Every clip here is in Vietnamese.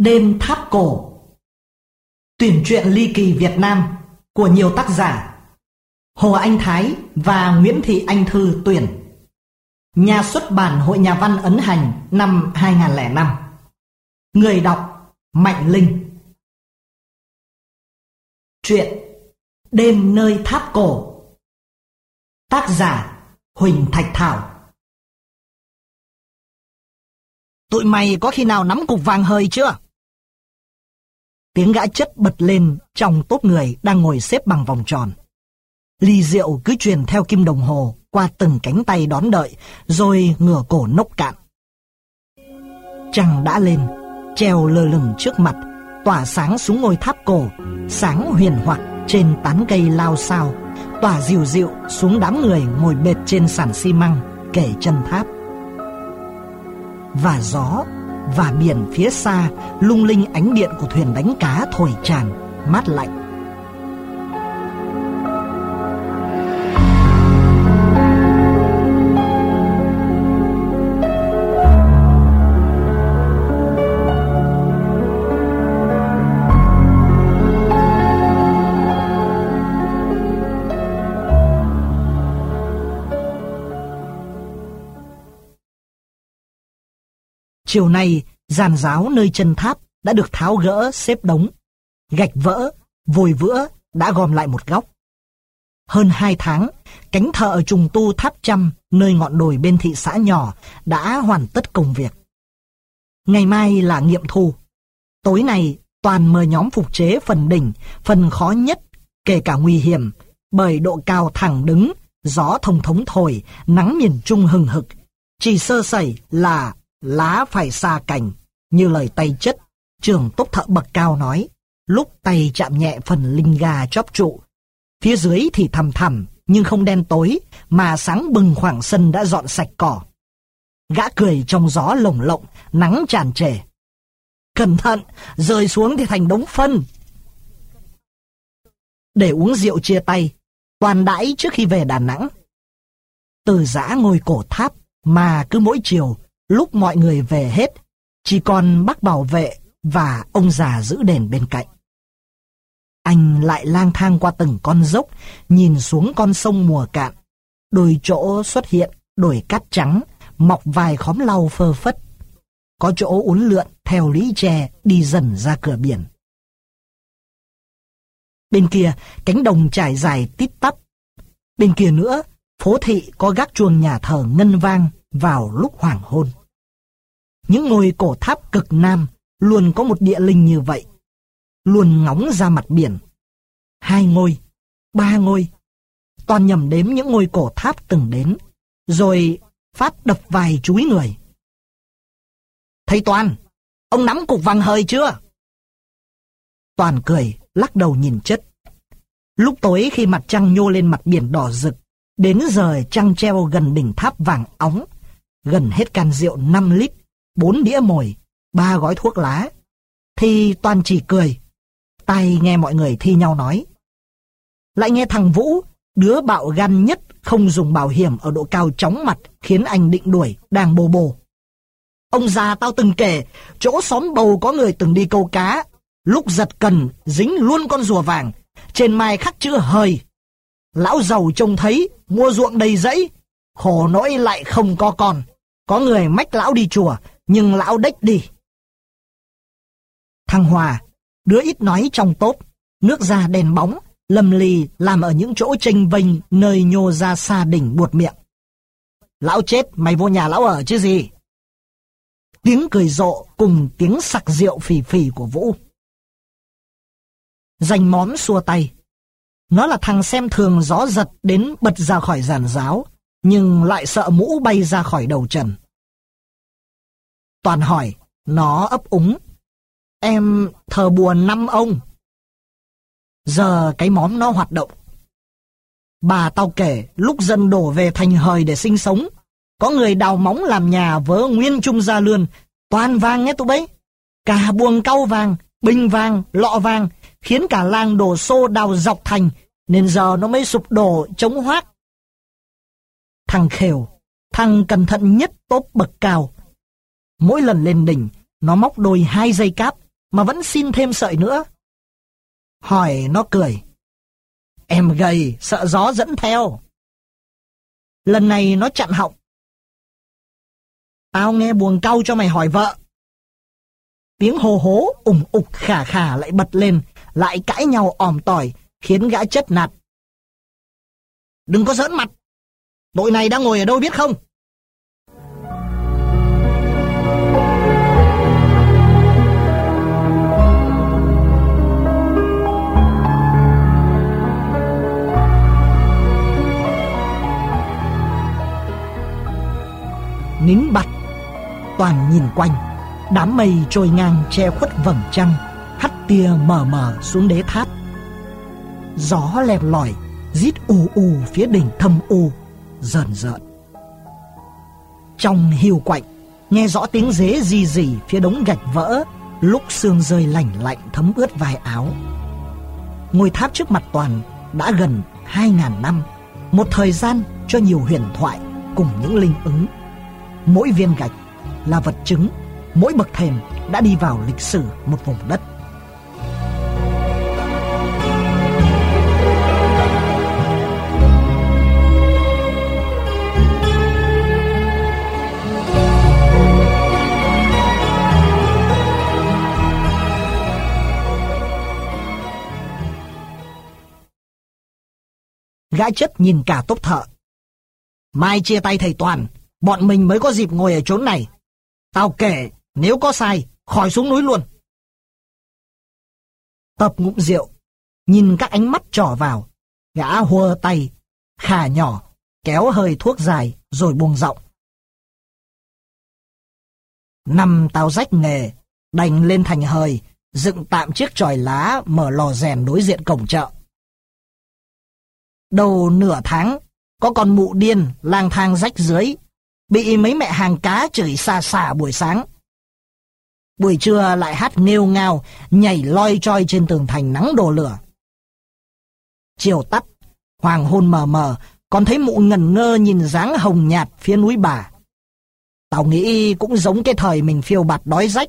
Đêm tháp cổ. Tuyển truyện ly kỳ Việt Nam của nhiều tác giả Hồ Anh Thái và Nguyễn Thị Anh Thư tuyển. Nhà xuất bản Hội Nhà văn ấn hành năm 2005 Người đọc Mạnh Linh. Chuyện Đêm nơi tháp cổ. Tác giả Huỳnh Thạch Thảo. Tụi mày có khi nào nắm cục vàng hơi chưa? Tiếng gã chất bật lên trong tốt người đang ngồi xếp bằng vòng tròn. Ly rượu cứ truyền theo kim đồng hồ qua từng cánh tay đón đợi, rồi ngửa cổ nốc cạn. Trăng đã lên, treo lơ lửng trước mặt, tỏa sáng xuống ngôi tháp cổ, sáng huyền hoặc trên tán cây lao sao, tỏa dịu dịu xuống đám người ngồi bệt trên sàn xi măng, kể chân tháp. Và gió và biển phía xa lung linh ánh điện của thuyền đánh cá thổi tràn, mát lạnh. Chiều nay, giàn giáo nơi chân tháp đã được tháo gỡ xếp đống. Gạch vỡ, vôi vữa đã gom lại một góc. Hơn hai tháng, cánh thợ trùng tu tháp trăm nơi ngọn đồi bên thị xã nhỏ đã hoàn tất công việc. Ngày mai là nghiệm thu. Tối nay, toàn mời nhóm phục chế phần đỉnh, phần khó nhất, kể cả nguy hiểm, bởi độ cao thẳng đứng, gió thông thống thổi, nắng miền trung hừng hực. Chỉ sơ sẩy là lá phải xa cành, như lời tay chất, trưởng tốc thợ bậc cao nói, lúc tay chạm nhẹ phần linh gà chóp trụ. Phía dưới thì thầm thầm, nhưng không đen tối, mà sáng bừng khoảng sân đã dọn sạch cỏ. Gã cười trong gió lồng lộng, nắng tràn trề. Cẩn thận, rơi xuống thì thành đống phân. Để uống rượu chia tay, toàn đãi trước khi về Đà Nẵng. Từ giã ngồi cổ tháp, mà cứ mỗi chiều Lúc mọi người về hết, chỉ còn bác bảo vệ và ông già giữ đèn bên cạnh. Anh lại lang thang qua từng con dốc, nhìn xuống con sông mùa cạn. Đôi chỗ xuất hiện đồi cát trắng, mọc vài khóm lau phơ phất. Có chỗ uốn lượn theo lý tre đi dần ra cửa biển. Bên kia, cánh đồng trải dài tít tắp. Bên kia nữa, phố thị có gác chuông nhà thờ ngân vang vào lúc hoàng hôn. Những ngôi cổ tháp cực nam luôn có một địa linh như vậy. Luôn ngóng ra mặt biển. Hai ngôi, ba ngôi. Toàn nhầm đếm những ngôi cổ tháp từng đến. Rồi phát đập vài chúi người. Thầy Toàn, ông nắm cục vàng hơi chưa? Toàn cười, lắc đầu nhìn chất. Lúc tối khi mặt trăng nhô lên mặt biển đỏ rực, đến giờ trăng treo gần đỉnh tháp vàng óng, gần hết can rượu 5 lít, bốn đĩa mồi, ba gói thuốc lá. Thì toàn chỉ cười. tay nghe mọi người thi nhau nói. Lại nghe thằng Vũ, đứa bạo gan nhất không dùng bảo hiểm ở độ cao chóng mặt khiến anh định đuổi, đang bồ bồ. Ông già tao từng kể, chỗ xóm bầu có người từng đi câu cá, lúc giật cần dính luôn con rùa vàng, trên mai khắc chữ hời. Lão giàu trông thấy, mua ruộng đầy rẫy, khổ nỗi lại không có con. Có người mách lão đi chùa, nhưng lão đếch đi. Thằng Hòa, đứa ít nói trong tốt, nước da đèn bóng, lầm lì làm ở những chỗ tranh vinh nơi nhô ra xa đỉnh buột miệng. Lão chết, mày vô nhà lão ở chứ gì? Tiếng cười rộ cùng tiếng sặc rượu phì phì của Vũ. Dành móm xua tay. Nó là thằng xem thường gió giật đến bật ra khỏi giàn giáo, nhưng lại sợ mũ bay ra khỏi đầu trần. Toàn hỏi, nó ấp úng. Em thờ buồn năm ông. Giờ cái móm nó hoạt động. Bà tao kể lúc dân đổ về thành hời để sinh sống. Có người đào móng làm nhà vớ nguyên trung gia lươn. Toàn vàng nghe tụi bấy. Cả buồng cau vàng, bình vàng, lọ vàng. Khiến cả làng đổ xô đào dọc thành. Nên giờ nó mới sụp đổ chống hoác. Thằng khều, thằng cẩn thận nhất tốt bậc cao Mỗi lần lên đỉnh, nó móc đôi hai dây cáp, mà vẫn xin thêm sợi nữa. Hỏi nó cười. Em gầy, sợ gió dẫn theo. Lần này nó chặn họng. Tao nghe buồn cau cho mày hỏi vợ. Tiếng hô hố ủng ục khả khả lại bật lên, lại cãi nhau òm tỏi, khiến gã chất nạt. Đừng có giỡn mặt. đội này đang ngồi ở đâu biết không? Toàn nhìn quanh, đám mây trôi ngang che khuất vầng trăng, hắt tia mờ mờ xuống đế tháp. Gió lẹp lỏi, rít ù ù phía đỉnh thâm u, rờn rợn. Trong hiu quạnh, nghe rõ tiếng dế gì gì phía đống gạch vỡ, lúc sương rơi lạnh lạnh thấm ướt vài áo. Ngôi tháp trước mặt Toàn đã gần hai ngàn năm, một thời gian cho nhiều huyền thoại cùng những linh ứng mỗi viên gạch là vật chứng mỗi bậc thềm đã đi vào lịch sử một vùng đất. Gã chất nhìn cả tốp thợ. Mai chia tay thầy Toàn, Bọn mình mới có dịp ngồi ở chốn này. Tao kể, nếu có sai, khỏi xuống núi luôn. Tập ngụm rượu, nhìn các ánh mắt trỏ vào, gã hùa tay, khả nhỏ, kéo hơi thuốc dài, rồi buông rộng Năm tao rách nghề, đành lên thành hời, dựng tạm chiếc tròi lá mở lò rèn đối diện cổng chợ. Đầu nửa tháng, có con mụ điên lang thang rách dưới, bị mấy mẹ hàng cá chửi xa xả buổi sáng. Buổi trưa lại hát nghêu ngao, nhảy loi choi trên tường thành nắng đổ lửa. Chiều tắt, hoàng hôn mờ mờ, còn thấy mụ ngẩn ngơ nhìn dáng hồng nhạt phía núi bà. Tao nghĩ cũng giống cái thời mình phiêu bạt đói rách,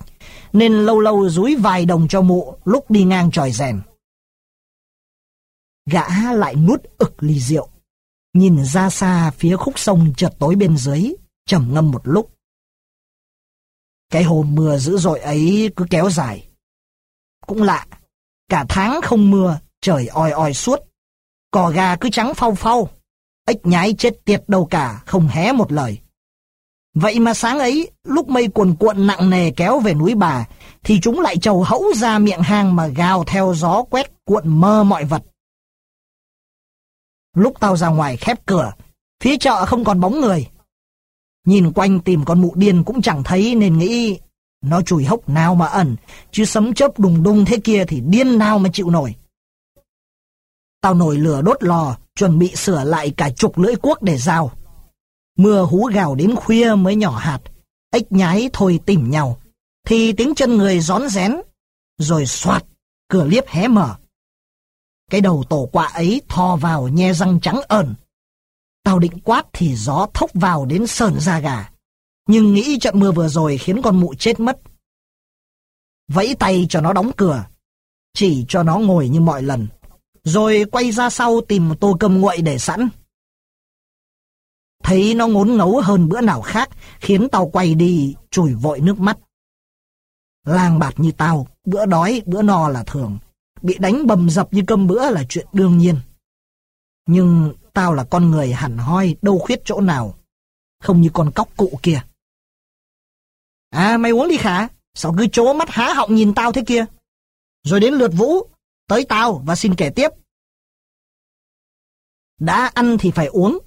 nên lâu lâu rúi vài đồng cho mụ lúc đi ngang tròi rèn. Gã lại nuốt ực ly rượu, nhìn ra xa phía khúc sông chợt tối bên dưới, trầm ngâm một lúc. Cái hôm mưa dữ dội ấy cứ kéo dài. Cũng lạ, cả tháng không mưa, trời oi oi suốt. Cò gà cứ trắng phau phau, ếch nhái chết tiệt đâu cả, không hé một lời. Vậy mà sáng ấy, lúc mây cuồn cuộn nặng nề kéo về núi bà, thì chúng lại trầu hẫu ra miệng hang mà gào theo gió quét cuộn mơ mọi vật. Lúc tao ra ngoài khép cửa, phía chợ không còn bóng người. Nhìn quanh tìm con mụ điên cũng chẳng thấy nên nghĩ nó chùi hốc nào mà ẩn, chứ sấm chớp đùng đùng thế kia thì điên nào mà chịu nổi. Tao nổi lửa đốt lò, chuẩn bị sửa lại cả chục lưỡi cuốc để rào. Mưa hú gào đến khuya mới nhỏ hạt, ếch nhái thôi tìm nhau, thì tiếng chân người rón rén, rồi soạt, cửa liếp hé mở. Cái đầu tổ quạ ấy thò vào nhe răng trắng ẩn, Tao định quát thì gió thốc vào đến sờn da gà. Nhưng nghĩ trận mưa vừa rồi khiến con mụ chết mất. Vẫy tay cho nó đóng cửa. Chỉ cho nó ngồi như mọi lần. Rồi quay ra sau tìm một tô cơm nguội để sẵn. Thấy nó ngốn ngấu hơn bữa nào khác, khiến tao quay đi chùi vội nước mắt. Lang bạt như tao, bữa đói, bữa no là thường. Bị đánh bầm dập như cơm bữa là chuyện đương nhiên. Nhưng tao là con người hẳn hoi, đâu khuyết chỗ nào. Không như con cóc cụ kia. À, mày uống đi khả? Sao cứ chố mắt há họng nhìn tao thế kia? Rồi đến lượt Vũ, tới tao và xin kể tiếp. Đã ăn thì phải uống.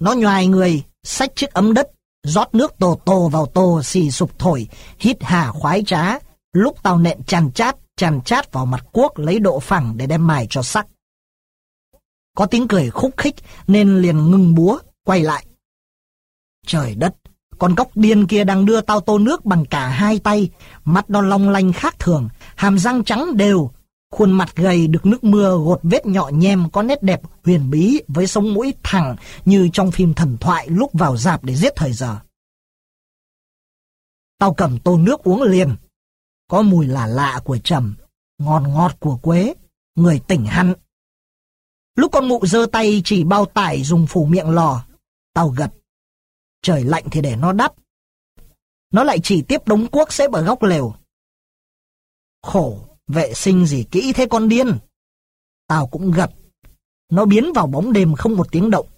Nó nhoài người, xách chiếc ấm đất, rót nước tồ tồ vào tô xì sụp thổi, hít hà khoái trá. Lúc tao nện chàn chát, chàn chát vào mặt cuốc lấy độ phẳng để đem mài cho sắc. Có tiếng cười khúc khích nên liền ngừng búa, quay lại. Trời đất, con góc điên kia đang đưa tao tô nước bằng cả hai tay, mắt nó long lanh khác thường, hàm răng trắng đều, khuôn mặt gầy được nước mưa gột vết nhọ nhem có nét đẹp huyền bí với sống mũi thẳng như trong phim thần thoại lúc vào dạp để giết thời giờ. Tao cầm tô nước uống liền. có mùi lạ lạ của trầm, ngọt ngọt của quế, người tỉnh hẳn. Lúc con mụ giơ tay chỉ bao tải dùng phủ miệng lò, tao gật. Trời lạnh thì để nó đắp. Nó lại chỉ tiếp đống cuốc xếp ở góc lều. Khổ, vệ sinh gì kỹ thế con điên. Tao cũng gật. Nó biến vào bóng đêm không một tiếng động.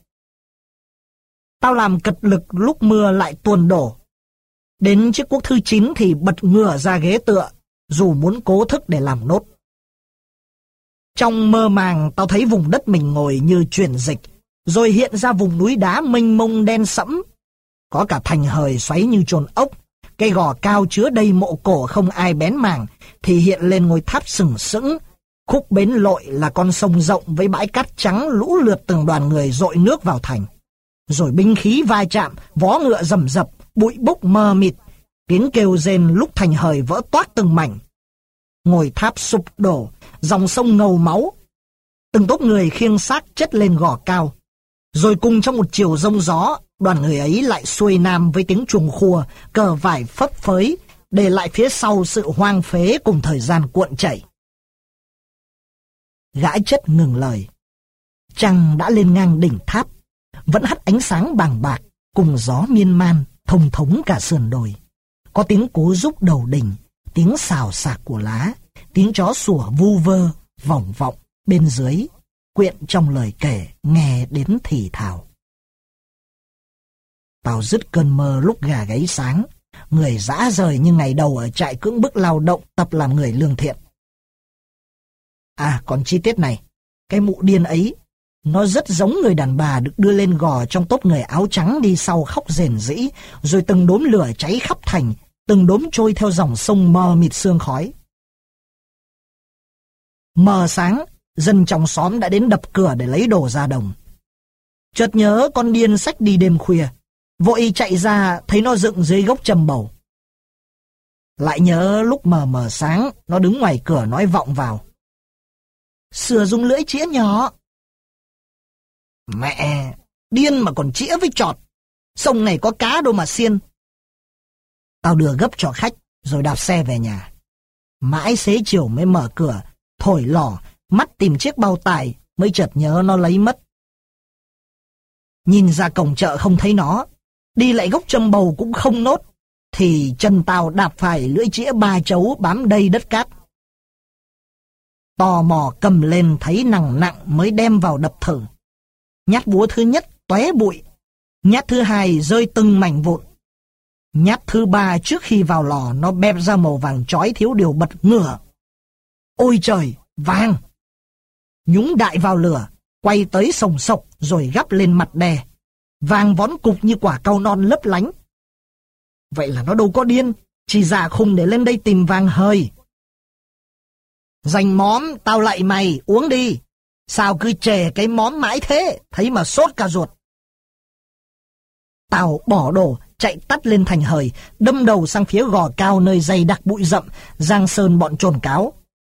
Tao làm cật lực lúc mưa lại tuồn đổ. Đến chiếc cuốc thứ chín thì bật ngửa ra ghế tựa, dù muốn cố thức để làm nốt. Trong mơ màng tao thấy vùng đất mình ngồi như chuyển dịch, rồi hiện ra vùng núi đá mênh mông đen sẫm. Có cả thành hời xoáy như trồn ốc, cây gò cao chứa đầy mộ cổ không ai bén màng, thì hiện lên ngôi tháp sừng sững. Khúc bến lội là con sông rộng với bãi cát trắng lũ lượt từng đoàn người dội nước vào thành. Rồi binh khí vai chạm, vó ngựa rầm rập, bụi bốc mờ mịt, tiếng kêu rên lúc thành hời vỡ toát từng mảnh. Ngồi tháp sụp đổ, dòng sông ngầu máu. Từng tốp người khiêng xác chất lên gò cao. Rồi cùng trong một chiều rông gió, đoàn người ấy lại xuôi nam với tiếng chuồng khua, cờ vải phấp phới, để lại phía sau sự hoang phế cùng thời gian cuộn chảy. Gã chất ngừng lời. Trăng đã lên ngang đỉnh tháp, vẫn hắt ánh sáng bàng bạc, cùng gió miên man, thông thống cả sườn đồi. Có tiếng cố giúp đầu đỉnh, tiếng xào xạc của lá, tiếng chó sủa vu vơ, vòng vọng bên dưới, quyện trong lời kể nghe đến thì thào. Tao dứt cơn mơ lúc gà gáy sáng, người dã rời như ngày đầu ở trại cưỡng bức lao động tập làm người lương thiện. À, còn chi tiết này, cái mụ điên ấy, nó rất giống người đàn bà được đưa lên gò trong tốp người áo trắng đi sau khóc rền rĩ, rồi từng đốm lửa cháy khắp thành, từng đốm trôi theo dòng sông mờ mịt sương khói. Mờ sáng, dân trong xóm đã đến đập cửa để lấy đồ ra đồng. Chợt nhớ con điên sách đi đêm khuya, vội chạy ra thấy nó dựng dưới gốc trầm bầu. Lại nhớ lúc mờ mờ sáng, nó đứng ngoài cửa nói vọng vào. Sửa dùng lưỡi chĩa nhỏ. Mẹ, điên mà còn chĩa với trọt. Sông này có cá đâu mà xiên. Tao đưa gấp cho khách, rồi đạp xe về nhà. Mãi xế chiều mới mở cửa, thổi lò, mắt tìm chiếc bao tải, mới chợt nhớ nó lấy mất. Nhìn ra cổng chợ không thấy nó, đi lại gốc châm bầu cũng không nốt, thì chân tao đạp phải lưỡi chĩa ba chấu bám đầy đất cát. Tò mò cầm lên thấy nặng nặng mới đem vào đập thử. Nhát búa thứ nhất tóe bụi, nhát thứ hai rơi từng mảnh vụn. Nhát thứ ba trước khi vào lò nó bẹp ra màu vàng chói thiếu điều bật ngửa. Ôi trời, vàng! Nhúng đại vào lửa, quay tới sồng sộc rồi gắp lên mặt đè. Vàng vón cục như quả cau non lấp lánh. Vậy là nó đâu có điên, chỉ giả khùng để lên đây tìm vàng hơi. Dành móm, tao lại mày, uống đi. Sao cứ chè cái móm mãi thế, thấy mà sốt cả ruột. tàu bỏ đồ, chạy tắt lên thành hời, đâm đầu sang phía gò cao nơi dày đặc bụi rậm, giang sơn bọn trồn cáo.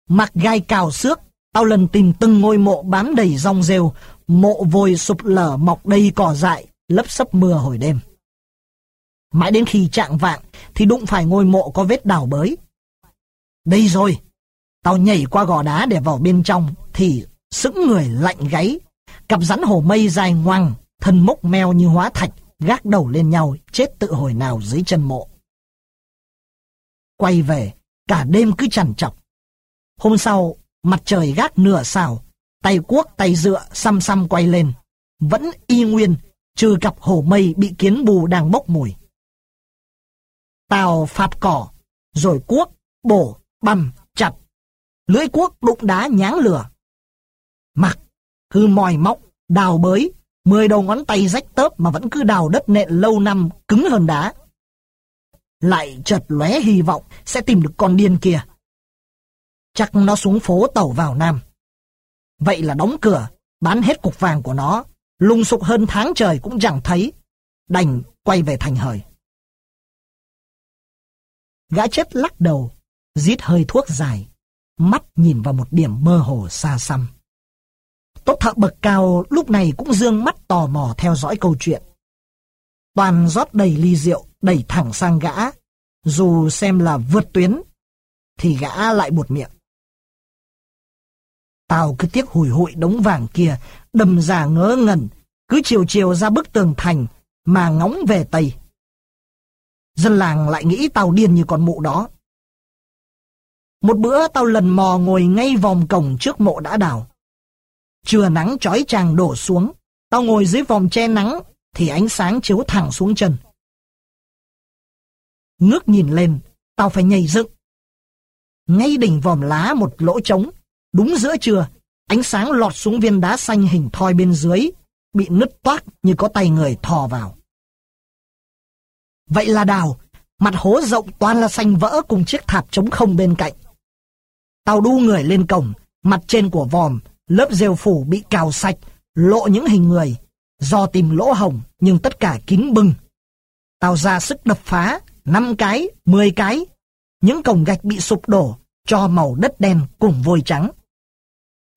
Mặc gai cào xước, tao lần tìm từng ngôi mộ bám đầy rong rêu, mộ vôi sụp lở mọc đầy cỏ dại, lấp sấp mưa hồi đêm. Mãi đến khi trạng vạng thì đụng phải ngôi mộ có vết đào bới. Đây rồi, tao nhảy qua gò đá để vào bên trong thì sững người lạnh gáy. Cặp rắn hổ mây dài ngoằng, thân mốc meo như hóa thạch, gác đầu lên nhau, chết tự hồi nào dưới chân mộ. Quay về, cả đêm cứ chằn chọc. Hôm sau, mặt trời gác nửa xào, tay cuốc tay dựa xăm xăm quay lên. Vẫn y nguyên, trừ cặp hổ mây bị kiến bù đang bốc mùi. Tàu phạp cỏ, rồi cuốc, bổ, băm, chặt. Lưỡi cuốc đụng đá nháng lửa. Mặc, cứ mòi móc, đào bới, mười đầu ngón tay rách tớp mà vẫn cứ đào đất nện lâu năm, cứng hơn đá. Lại chợt lóe hy vọng sẽ tìm được con điên kia. Chắc nó xuống phố tàu vào Nam. Vậy là đóng cửa, bán hết cục vàng của nó, lung sục hơn tháng trời cũng chẳng thấy. Đành quay về thành hời. Gã chết lắc đầu, rít hơi thuốc dài, mắt nhìn vào một điểm mơ hồ xa xăm. Tốt thợ bậc cao lúc này cũng dương mắt tò mò theo dõi câu chuyện. Toàn rót đầy ly rượu, đẩy thẳng sang gã, dù xem là vượt tuyến. thì gã lại buột miệng. Tao cứ tiếc hủi hụi đống vàng kia, đầm già ngớ ngẩn, cứ chiều chiều ra bức tường thành mà ngóng về Tây. Dân làng lại nghĩ tao điên như con mụ đó. Một bữa tao lần mò ngồi ngay vòng cổng trước mộ đã đào. Trưa nắng chói chang đổ xuống, tao ngồi dưới vòng che nắng thì ánh sáng chiếu thẳng xuống chân. Ngước nhìn lên, tao phải nhảy dựng. Ngay đỉnh vòm lá một lỗ trống, đúng giữa trưa, ánh sáng lọt xuống viên đá xanh hình thoi bên dưới, bị nứt toác như có tay người thò vào. Vậy là đào, mặt hố rộng toàn là xanh vỡ cùng chiếc thạp trống không bên cạnh. tàu đu người lên cổng, mặt trên của vòm, lớp rêu phủ bị cào sạch, lộ những hình người. Do tìm lỗ hồng, nhưng tất cả kín bưng. tàu ra sức đập phá, 5 cái, 10 cái. Những cổng gạch bị sụp đổ, cho màu đất đen cùng vôi trắng.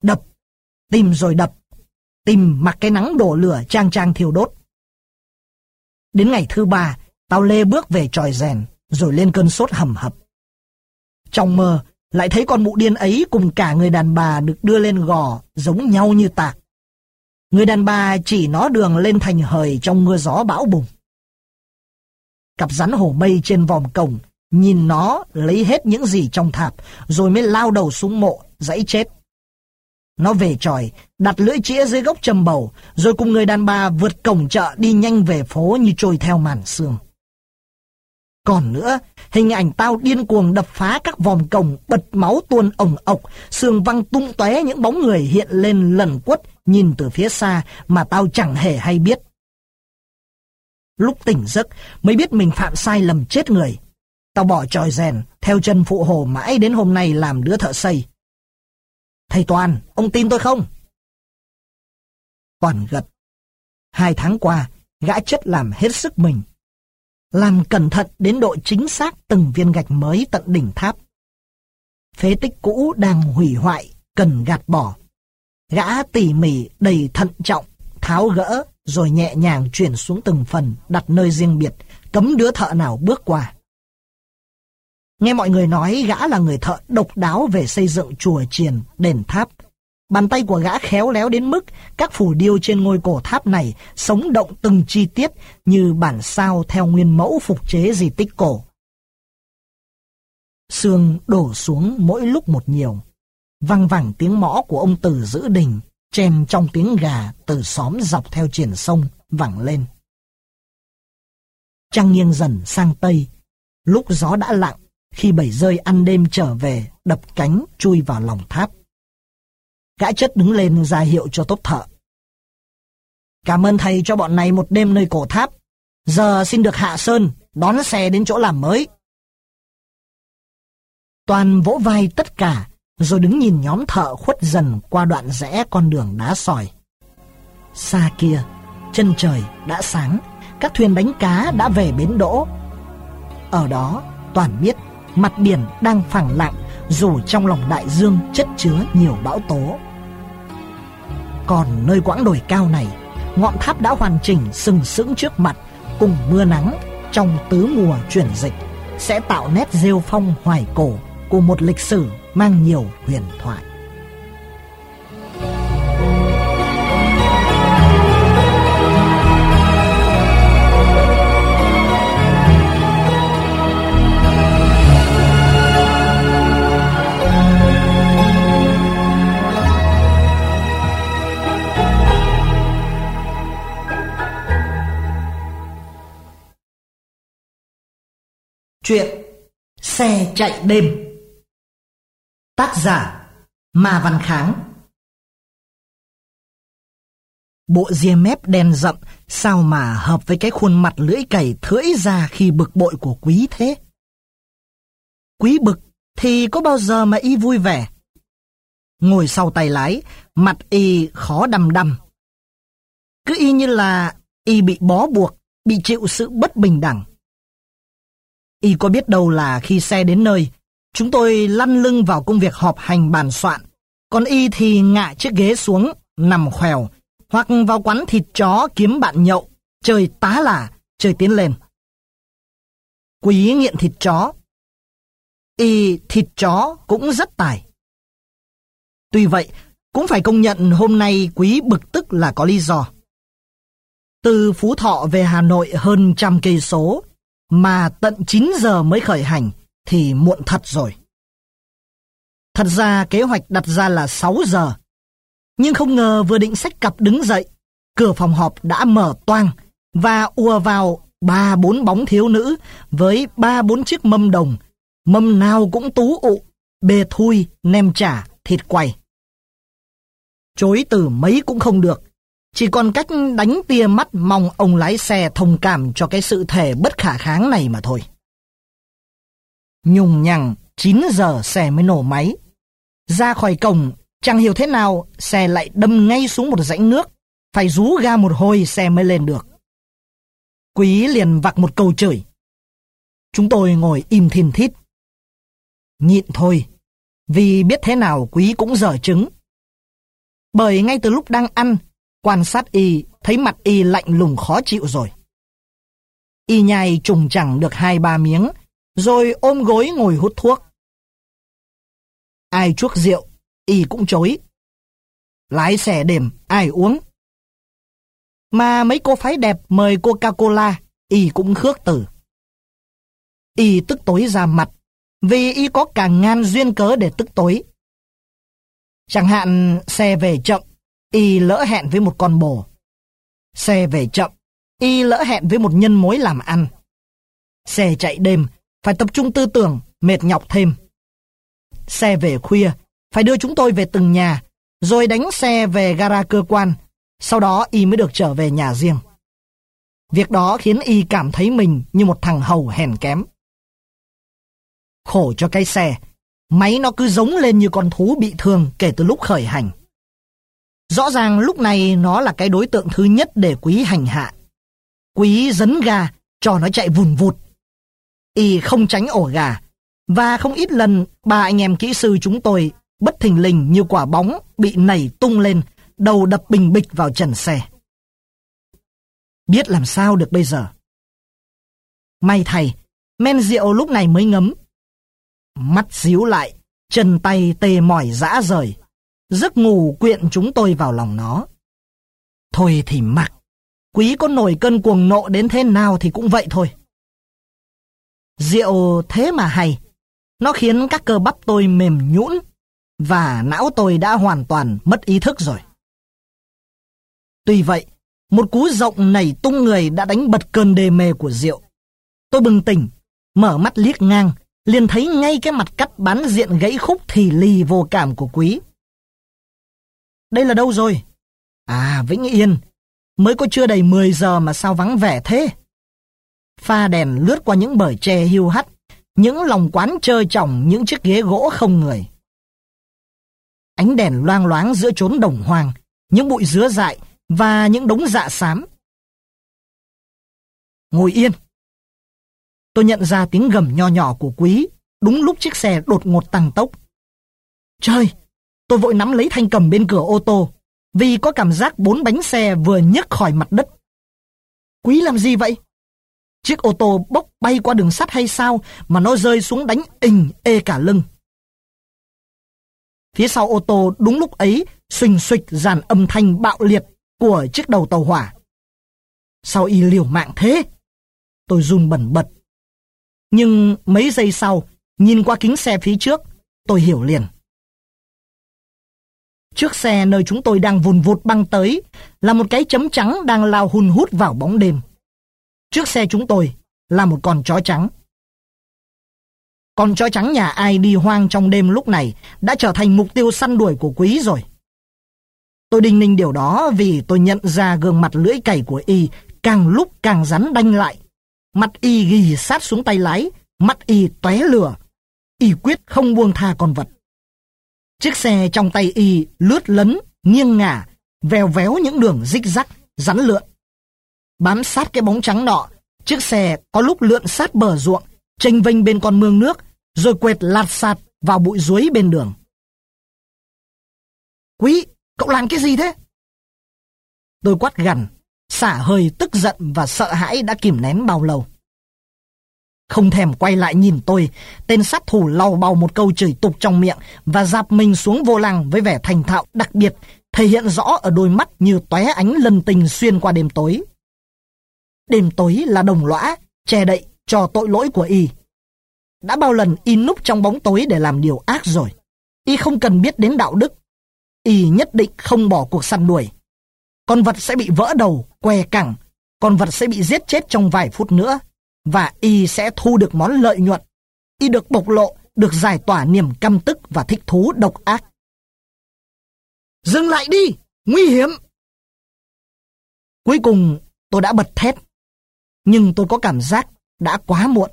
Đập, tìm rồi đập, tìm mặc cái nắng đổ lửa trang trang thiêu đốt. Đến ngày thứ ba, tao lê bước về tròi rèn, rồi lên cơn sốt hầm hập. Trong mơ, lại thấy con mụ điên ấy cùng cả người đàn bà được đưa lên gò, giống nhau như tạc. Người đàn bà chỉ nó đường lên thành hời trong mưa gió bão bùng. Cặp rắn hổ mây trên vòm cổng, nhìn nó lấy hết những gì trong thạp, rồi mới lao đầu xuống mộ, dãy chết. Nó về tròi, đặt lưỡi chĩa dưới gốc trầm bầu, rồi cùng người đàn bà vượt cổng chợ đi nhanh về phố như trôi theo màn sương. Còn nữa, hình ảnh tao điên cuồng đập phá các vòm cổng, bật máu tuôn ổng ộc, sương văng tung tóe những bóng người hiện lên lần quất, nhìn từ phía xa mà tao chẳng hề hay biết. Lúc tỉnh giấc mới biết mình phạm sai lầm chết người. Tao bỏ tròi rèn, theo chân phụ hồ mãi đến hôm nay làm đứa thợ xây. Thầy Toàn, ông tin tôi không? Toàn gật. Hai tháng qua, gã chất làm hết sức mình. Làm cẩn thận đến độ chính xác từng viên gạch mới tận đỉnh tháp. Phế tích cũ đang hủy hoại, cần gạt bỏ. Gã tỉ mỉ, đầy thận trọng, tháo gỡ, rồi nhẹ nhàng chuyển xuống từng phần, đặt nơi riêng biệt, cấm đứa thợ nào bước qua. Nghe mọi người nói gã là người thợ độc đáo về xây dựng chùa chiền, đền tháp. Bàn tay của gã khéo léo đến mức các phù điêu trên ngôi cổ tháp này sống động từng chi tiết như bản sao theo nguyên mẫu phục chế di tích cổ. Sương đổ xuống mỗi lúc một nhiều. Văng vẳng tiếng mõ của ông Tử giữ đình, chèm trong tiếng gà từ xóm dọc theo triển sông vẳng lên. Trăng nghiêng dần sang tây, lúc gió đã lặng, khi bảy rơi ăn đêm trở về, đập cánh chui vào lòng tháp. Gã chất đứng lên ra hiệu cho tốt thợ. Cảm ơn thầy cho bọn này một đêm nơi cổ tháp. Giờ xin được hạ sơn, đón xe đến chỗ làm mới. Toàn vỗ vai tất cả, rồi đứng nhìn nhóm thợ khuất dần qua đoạn rẽ con đường đá sỏi. Xa kia, chân trời đã sáng, các thuyền đánh cá đã về bến đỗ. Ở đó, Toàn biết mặt biển đang phẳng lặng dù trong lòng đại dương chất chứa nhiều bão tố. Còn nơi quãng đồi cao này, ngọn tháp đã hoàn chỉnh sừng sững trước mặt cùng mưa nắng trong tứ mùa chuyển dịch sẽ tạo nét rêu phong hoài cổ của một lịch sử mang nhiều huyền thoại. Chuyện Xe chạy đêm Tác giả Ma Văn Kháng Bộ ria mép đen rậm sao mà hợp với cái khuôn mặt lưỡi cày thưỡi ra khi bực bội của quý thế? Quý bực thì có bao giờ mà y vui vẻ? Ngồi sau tay lái, mặt y khó đầm đầm Cứ y như là y bị bó buộc, bị chịu sự bất bình đẳng. Y có biết đâu là khi xe đến nơi, chúng tôi lăn lưng vào công việc họp hành bàn soạn, còn Y thì ngạ chiếc ghế xuống, nằm khèo, hoặc vào quán thịt chó kiếm bạn nhậu, chơi tá là, chơi tiến lên. Quý nghiện thịt chó. y thịt chó cũng rất tài. Tuy vậy, cũng phải công nhận hôm nay quý bực tức là có lý do. Từ Phú Thọ về Hà Nội hơn trăm cây số, mà tận 9 giờ mới khởi hành thì muộn thật rồi. Thật ra kế hoạch đặt ra là 6 giờ, nhưng không ngờ vừa định sách cặp đứng dậy, cửa phòng họp đã mở toang và ùa vào ba bốn bóng thiếu nữ với ba bốn chiếc mâm đồng, mâm nào cũng tú ụ, bê thui, nem chả, thịt quay. Chối từ mấy cũng không được, chỉ còn cách đánh tia mắt mong ông lái xe thông cảm cho cái sự thể bất khả kháng này mà thôi. Nhùng nhằng, 9 giờ xe mới nổ máy. Ra khỏi cổng, chẳng hiểu thế nào, xe lại đâm ngay xuống một rãnh nước. Phải rú ga một hồi xe mới lên được. Quý liền vặc một câu chửi. Chúng tôi ngồi im thìn thít. Nhịn thôi, vì biết thế nào quý cũng dở trứng. Bởi ngay từ lúc đang ăn, quan sát y, thấy mặt y lạnh lùng khó chịu rồi. Y nhai trùng chẳng được hai ba miếng, rồi ôm gối ngồi hút thuốc. Ai chuốc rượu, y cũng chối. Lái xe đềm, ai uống. Mà mấy cô phái đẹp mời Coca-Cola, y cũng khước từ. Y tức tối ra mặt, vì y có cả ngàn duyên cớ để tức tối. Chẳng hạn xe về chậm, y lỡ hẹn với một con bồ. Xe về chậm, y lỡ hẹn với một nhân mối làm ăn. Xe chạy đêm, phải tập trung tư tưởng, mệt nhọc thêm. Xe về khuya, phải đưa chúng tôi về từng nhà, rồi đánh xe về gara cơ quan, sau đó y mới được trở về nhà riêng. Việc đó khiến y cảm thấy mình như một thằng hầu hèn kém. Khổ cho cái xe, máy nó cứ giống lên như con thú bị thương kể từ lúc khởi hành. Rõ ràng lúc này nó là cái đối tượng thứ nhất để quý hành hạ. Quý dấn gà, cho nó chạy vùn vụt. Y không tránh ổ gà, và không ít lần ba anh em kỹ sư chúng tôi bất thình lình như quả bóng bị nảy tung lên, đầu đập bình bịch vào trần xe. Biết làm sao được bây giờ. May thầy, men rượu lúc này mới ngấm. Mắt díu lại, chân tay tê mỏi dã rời. Giấc ngủ quyện chúng tôi vào lòng nó. Thôi thì mặc, quý có nổi cơn cuồng nộ đến thế nào thì cũng vậy thôi. Rượu thế mà hay, nó khiến các cơ bắp tôi mềm nhũn và não tôi đã hoàn toàn mất ý thức rồi. Tuy vậy, một cú rộng nảy tung người đã đánh bật cơn đê mê của rượu. Tôi bừng tỉnh, mở mắt liếc ngang, liền thấy ngay cái mặt cắt bán diện gãy khúc thì lì vô cảm của quý. Đây là đâu rồi? À, Vĩnh Yên. Mới có chưa đầy 10 giờ mà sao vắng vẻ thế? Pha đèn lướt qua những bờ tre hiu hắt, những lòng quán trơ trỏng những chiếc ghế gỗ không người. Ánh đèn loang loáng giữa chốn đồng hoang, những bụi dứa dại và những đống dạ xám. Ngồi yên. Tôi nhận ra tiếng gầm nho nhỏ của quý, đúng lúc chiếc xe đột ngột tăng tốc. Trời, tôi vội nắm lấy thanh cầm bên cửa ô tô, vì có cảm giác bốn bánh xe vừa nhấc khỏi mặt đất. Quý làm gì vậy? Chiếc ô tô bốc bay qua đường sắt hay sao mà nó rơi xuống đánh ình ê cả lưng. Phía sau ô tô đúng lúc ấy xuỳnh xuịch dàn âm thanh bạo liệt của chiếc đầu tàu hỏa. Sao y liều mạng thế? Tôi run bẩn bật. Nhưng mấy giây sau, nhìn qua kính xe phía trước, tôi hiểu liền. Trước xe nơi chúng tôi đang vùn vụt băng tới là một cái chấm trắng đang lao hun hút vào bóng đêm. Trước xe chúng tôi là một con chó trắng. Con chó trắng nhà ai đi hoang trong đêm lúc này đã trở thành mục tiêu săn đuổi của quý rồi. Tôi đinh ninh điều đó vì tôi nhận ra gương mặt lưỡi cày của y càng lúc càng rắn đanh lại. Mặt y ghi sát xuống tay lái, mắt y tóe lửa. Y quyết không buông tha con vật. Chiếc xe trong tay y lướt lấn, nghiêng ngả, vèo véo những đường rích rắc, rắn lượn. Bám sát cái bóng trắng nọ, chiếc xe có lúc lượn sát bờ ruộng, tranh vênh bên con mương nước, rồi quẹt lạt sạt vào bụi ruối bên đường. Quý, cậu làm cái gì thế? Tôi quát gằn, xả hơi tức giận và sợ hãi đã kìm nén bao lâu. Không thèm quay lại nhìn tôi, tên sát thủ lau bao một câu chửi tục trong miệng và dạp mình xuống vô lăng với vẻ thành thạo đặc biệt, thể hiện rõ ở đôi mắt như tóe ánh lân tình xuyên qua đêm tối. Đêm tối là đồng lõa, che đậy cho tội lỗi của y. Đã bao lần y núp trong bóng tối để làm điều ác rồi. Y không cần biết đến đạo đức. Y nhất định không bỏ cuộc săn đuổi. Con vật sẽ bị vỡ đầu, que cẳng. Con vật sẽ bị giết chết trong vài phút nữa. Và y sẽ thu được món lợi nhuận. Y được bộc lộ, được giải tỏa niềm căm tức và thích thú độc ác. Dừng lại đi! Nguy hiểm! Cuối cùng tôi đã bật thét. Nhưng tôi có cảm giác đã quá muộn.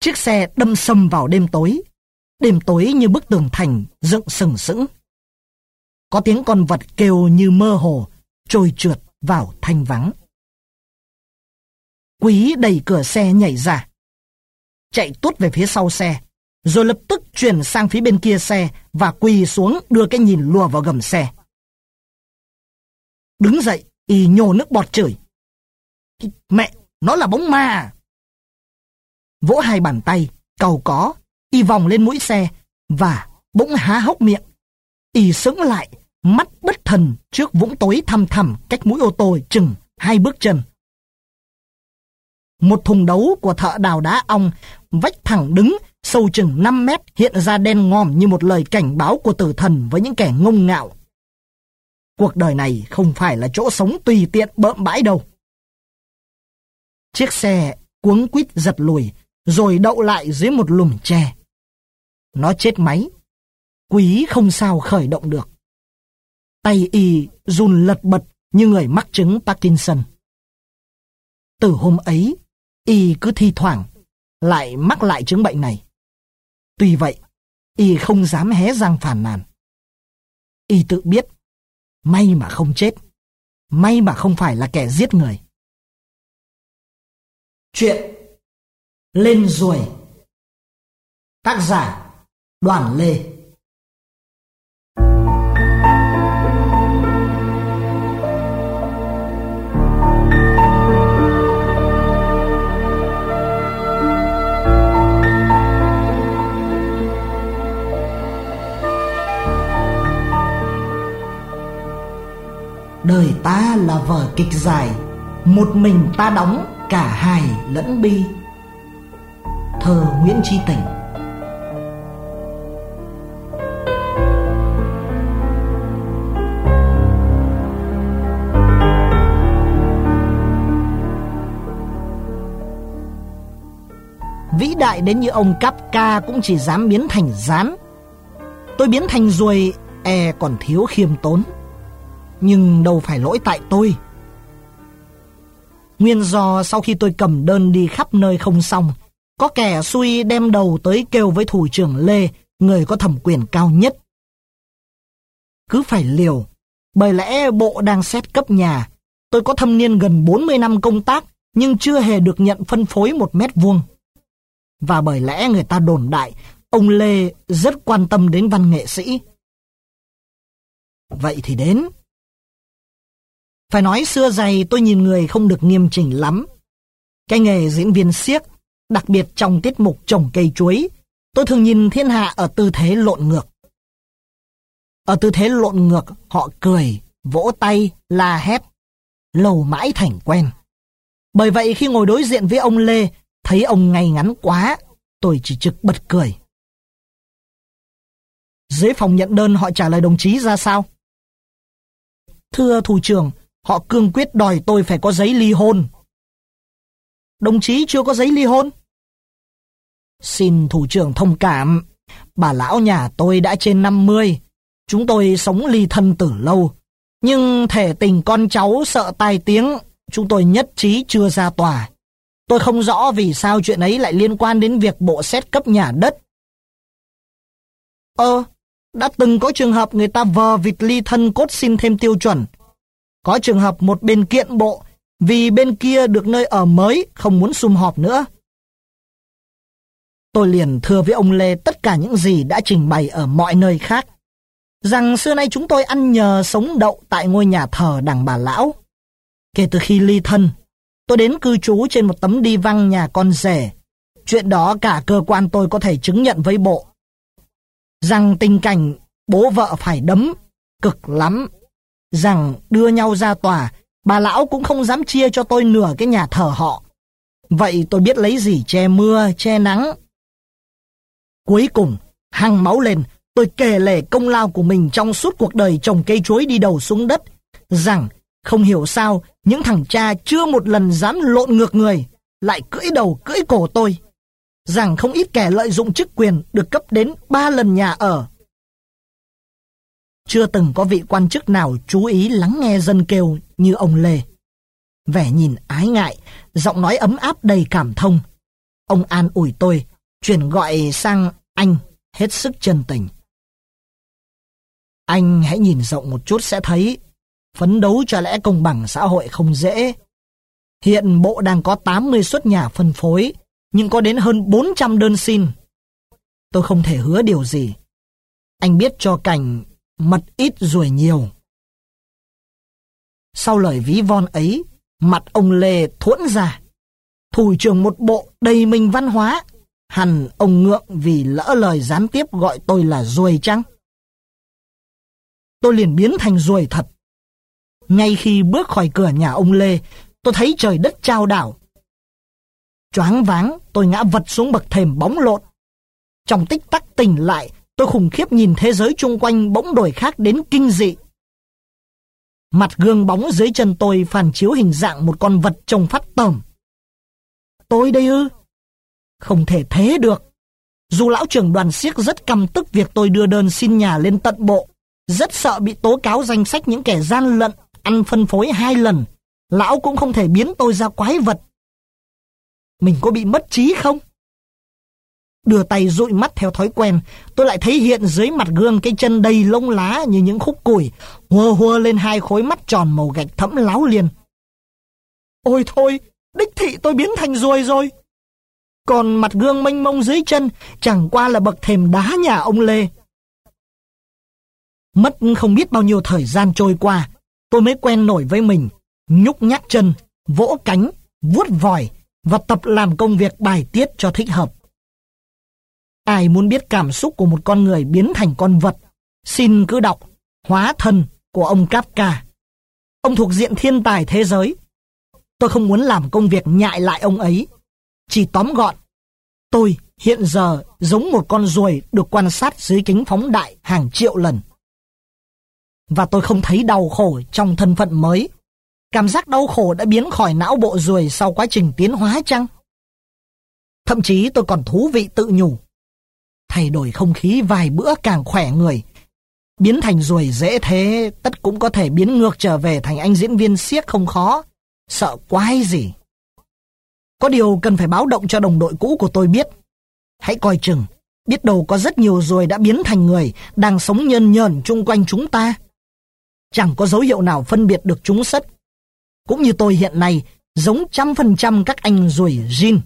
Chiếc xe đâm sầm vào đêm tối. Đêm tối như bức tường thành dựng sừng sững. Có tiếng con vật kêu như mơ hồ, trôi trượt vào thanh vắng. Quý đẩy cửa xe nhảy ra. Chạy tuốt về phía sau xe, rồi lập tức chuyển sang phía bên kia xe và quỳ xuống đưa cái nhìn lùa vào gầm xe. Đứng dậy, y nhổ nước bọt chửi. Mẹ, nó là bóng ma à? Vỗ hai bàn tay, cầu có, y vòng lên mũi xe và bỗng há hốc miệng. Y sững lại, mắt bất thần trước vũng tối thăm thẳm cách mũi ô tô chừng hai bước chân. Một thùng đấu của thợ đào đá ong, vách thẳng đứng, sâu chừng 5 mét hiện ra đen ngòm như một lời cảnh báo của tử thần với những kẻ ngông ngạo. Cuộc đời này không phải là chỗ sống tùy tiện bợm bãi đâu. Chiếc xe cuống quýt giật lùi, rồi đậu lại dưới một lùm tre. Nó chết máy. Quý không sao khởi động được. Tay y run lật bật như người mắc chứng Parkinson. Từ hôm ấy, y cứ thi thoảng lại mắc lại chứng bệnh này. Tuy vậy, y không dám hé răng phản nàn. Y tự biết, may mà không chết, may mà không phải là kẻ giết người. Chuyện Lên ruồi Tác giả Đoàn Lê Đời ta là vở kịch dài, Một mình ta đóng cả hài lẫn bi thơ nguyễn tri tỉnh vĩ đại đến như ông Kafka cũng chỉ dám biến thành rán. Tôi biến thành ruồi e còn thiếu khiêm tốn. Nhưng đâu phải lỗi tại tôi. Nguyên do sau khi tôi cầm đơn đi khắp nơi không xong, có kẻ xui đem đầu tới kêu với thủ trưởng Lê, người có thẩm quyền cao nhất. Cứ phải liều, bởi lẽ bộ đang xét cấp nhà. Tôi có thâm niên gần 40 năm công tác, nhưng chưa hề được nhận phân phối một mét vuông. Và bởi lẽ người ta đồn đại, ông Lê rất quan tâm đến văn nghệ sĩ. Vậy thì đến, phải nói xưa dày tôi nhìn người không được nghiêm chỉnh lắm. Cái nghề diễn viên siếc, đặc biệt trong tiết mục trồng cây chuối, tôi thường nhìn thiên hạ ở tư thế lộn ngược. Ở tư thế lộn ngược, họ cười, vỗ tay, la hét, lâu mãi thành quen. Bởi vậy khi ngồi đối diện với ông Lê, thấy ông ngay ngắn quá, tôi chỉ trực bật cười. Dưới phòng nhận đơn họ trả lời đồng chí ra sao? Thưa thủ trưởng, Họ cương quyết đòi tôi phải có giấy ly hôn. Đồng chí chưa có giấy ly hôn? Xin thủ trưởng thông cảm. Bà lão nhà tôi đã trên 50. Chúng tôi sống ly thân từ lâu. Nhưng thể tình con cháu sợ tai tiếng, chúng tôi nhất trí chưa ra tòa. Tôi không rõ vì sao chuyện ấy lại liên quan đến việc bộ xét cấp nhà đất. Ơ, đã từng có trường hợp người ta vờ vịt ly thân cốt xin thêm tiêu chuẩn, có trường hợp một bên kiện bộ vì bên kia được nơi ở mới không muốn sum họp nữa. Tôi liền thưa với ông Lê tất cả những gì đã trình bày ở mọi nơi khác. Rằng xưa nay chúng tôi ăn nhờ sống đậu tại ngôi nhà thờ đằng bà lão. Kể từ khi ly thân, tôi đến cư trú trên một tấm đi văng nhà con rể. Chuyện đó cả cơ quan tôi có thể chứng nhận với bộ. Rằng tình cảnh bố vợ phải đấm, cực lắm. Rằng đưa nhau ra tòa, bà lão cũng không dám chia cho tôi nửa cái nhà thờ họ. Vậy tôi biết lấy gì che mưa, che nắng. Cuối cùng, hăng máu lên, tôi kể lể công lao của mình trong suốt cuộc đời trồng cây chuối đi đầu xuống đất. Rằng, không hiểu sao, những thằng cha chưa một lần dám lộn ngược người, lại cưỡi đầu cưỡi cổ tôi. Rằng không ít kẻ lợi dụng chức quyền được cấp đến ba lần nhà ở. Chưa từng có vị quan chức nào chú ý lắng nghe dân kêu như ông Lê. Vẻ nhìn ái ngại, giọng nói ấm áp đầy cảm thông. Ông an ủi tôi, chuyển gọi sang anh, hết sức chân tình. Anh hãy nhìn rộng một chút sẽ thấy, phấn đấu cho lẽ công bằng xã hội không dễ. Hiện bộ đang có 80 suất nhà phân phối, nhưng có đến hơn 400 đơn xin. Tôi không thể hứa điều gì. Anh biết cho cảnh mật ít ruồi nhiều. Sau lời ví von ấy, mặt ông Lê thuẫn ra. Thủ trưởng một bộ đầy mình văn hóa, hẳn ông ngượng vì lỡ lời gián tiếp gọi tôi là ruồi chăng? Tôi liền biến thành ruồi thật. Ngay khi bước khỏi cửa nhà ông Lê, tôi thấy trời đất trao đảo. Choáng váng, tôi ngã vật xuống bậc thềm bóng lộn. Trong tích tắc tỉnh lại, tôi khủng khiếp nhìn thế giới chung quanh bỗng đổi khác đến kinh dị. Mặt gương bóng dưới chân tôi phản chiếu hình dạng một con vật trông phát tởm. Tôi đây ư? Không thể thế được. Dù lão trưởng đoàn siếc rất căm tức việc tôi đưa đơn xin nhà lên tận bộ, rất sợ bị tố cáo danh sách những kẻ gian lận, ăn phân phối hai lần, lão cũng không thể biến tôi ra quái vật. Mình có bị mất trí không? Đưa tay dụi mắt theo thói quen, tôi lại thấy hiện dưới mặt gương cái chân đầy lông lá như những khúc củi, hùa hùa lên hai khối mắt tròn màu gạch thẫm láo liền. Ôi thôi, đích thị tôi biến thành ruồi rồi. Còn mặt gương mênh mông dưới chân chẳng qua là bậc thềm đá nhà ông Lê. Mất không biết bao nhiêu thời gian trôi qua, tôi mới quen nổi với mình, nhúc nhắc chân, vỗ cánh, vuốt vòi và tập làm công việc bài tiết cho thích hợp. Ai muốn biết cảm xúc của một con người biến thành con vật, xin cứ đọc Hóa thân của ông Kafka. Ông thuộc diện thiên tài thế giới. Tôi không muốn làm công việc nhại lại ông ấy. Chỉ tóm gọn, tôi hiện giờ giống một con ruồi được quan sát dưới kính phóng đại hàng triệu lần. Và tôi không thấy đau khổ trong thân phận mới. Cảm giác đau khổ đã biến khỏi não bộ ruồi sau quá trình tiến hóa chăng? Thậm chí tôi còn thú vị tự nhủ thay đổi không khí vài bữa càng khỏe người. Biến thành ruồi dễ thế, tất cũng có thể biến ngược trở về thành anh diễn viên siếc không khó. Sợ quái gì. Có điều cần phải báo động cho đồng đội cũ của tôi biết. Hãy coi chừng, biết đâu có rất nhiều ruồi đã biến thành người, đang sống nhơn nhờn chung quanh chúng ta. Chẳng có dấu hiệu nào phân biệt được chúng sất. Cũng như tôi hiện nay, giống trăm phần trăm các anh ruồi Jin.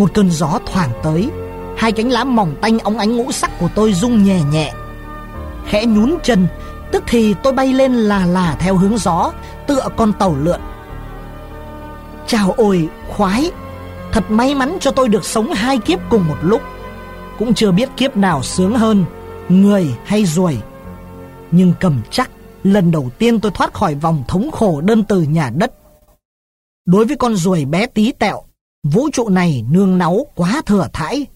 Một cơn gió thoảng tới, Hai cánh lá mỏng tanh óng ánh ngũ sắc của tôi rung nhẹ nhẹ, Khẽ nhún chân, Tức thì tôi bay lên là là theo hướng gió, Tựa con tàu lượn. Chào ôi, khoái, Thật may mắn cho tôi được sống hai kiếp cùng một lúc. Cũng chưa biết kiếp nào sướng hơn, Người hay ruồi. Nhưng cầm chắc, Lần đầu tiên tôi thoát khỏi vòng thống khổ đơn từ nhà đất. Đối với con ruồi bé tí tẹo Vũ trụ này nương náu quá thừa thãi.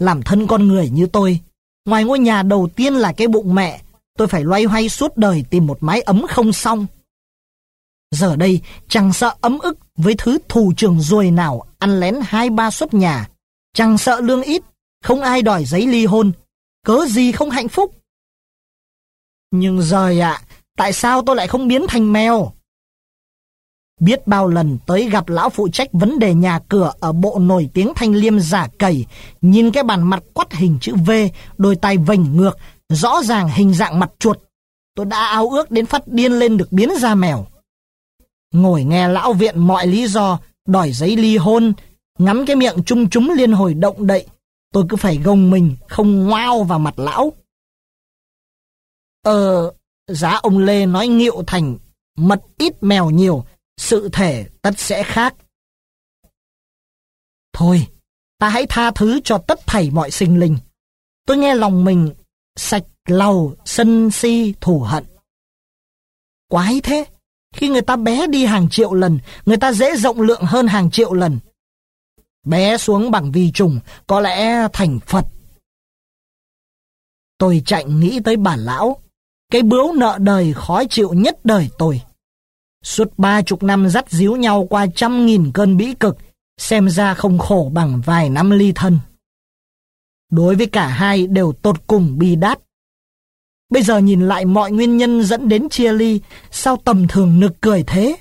Làm thân con người như tôi, ngoài ngôi nhà đầu tiên là cái bụng mẹ, tôi phải loay hoay suốt đời tìm một mái ấm không xong. Giờ đây chẳng sợ ấm ức với thứ thù trường ruồi nào ăn lén hai ba suất nhà. Chẳng sợ lương ít, không ai đòi giấy ly hôn, cớ gì không hạnh phúc. Nhưng giời ạ, tại sao tôi lại không biến thành mèo? Biết bao lần tới gặp lão phụ trách vấn đề nhà cửa ở bộ nổi tiếng thanh liêm giả cầy, nhìn cái bàn mặt quắt hình chữ V, đôi tay vành ngược, rõ ràng hình dạng mặt chuột. Tôi đã ao ước đến phát điên lên được biến ra mèo. Ngồi nghe lão viện mọi lý do, đòi giấy ly hôn, ngắm cái miệng chung chúng liên hồi động đậy, tôi cứ phải gồng mình, không ngoao vào mặt lão. Ờ, giá ông Lê nói nghiệu thành, mật ít mèo nhiều, sự thể tất sẽ khác. Thôi, ta hãy tha thứ cho tất thảy mọi sinh linh. Tôi nghe lòng mình sạch lầu, sân si, thù hận. Quái thế, khi người ta bé đi hàng triệu lần, người ta dễ rộng lượng hơn hàng triệu lần. Bé xuống bằng vi trùng, có lẽ thành Phật. Tôi chạy nghĩ tới bản lão, cái bướu nợ đời khó chịu nhất đời tôi. Suốt ba chục năm dắt díu nhau qua trăm nghìn cơn bĩ cực, xem ra không khổ bằng vài năm ly thân. Đối với cả hai đều tột cùng bi đát. Bây giờ nhìn lại mọi nguyên nhân dẫn đến chia ly, sao tầm thường nực cười thế?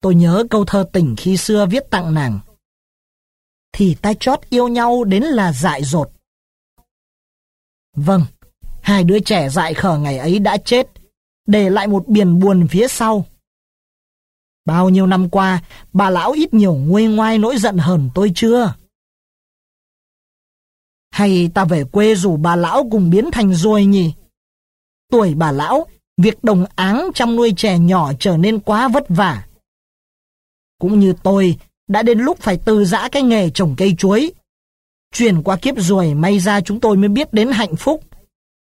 Tôi nhớ câu thơ tình khi xưa viết tặng nàng. Thì ta chót yêu nhau đến là dại dột. Vâng, hai đứa trẻ dại khờ ngày ấy đã chết, để lại một biển buồn phía sau. Bao nhiêu năm qua, bà lão ít nhiều nguôi ngoai nỗi giận hờn tôi chưa? Hay ta về quê rủ bà lão cùng biến thành ruồi nhỉ? Tuổi bà lão, việc đồng áng chăm nuôi trẻ nhỏ trở nên quá vất vả. Cũng như tôi, đã đến lúc phải từ giã cái nghề trồng cây chuối. Chuyển qua kiếp ruồi may ra chúng tôi mới biết đến hạnh phúc.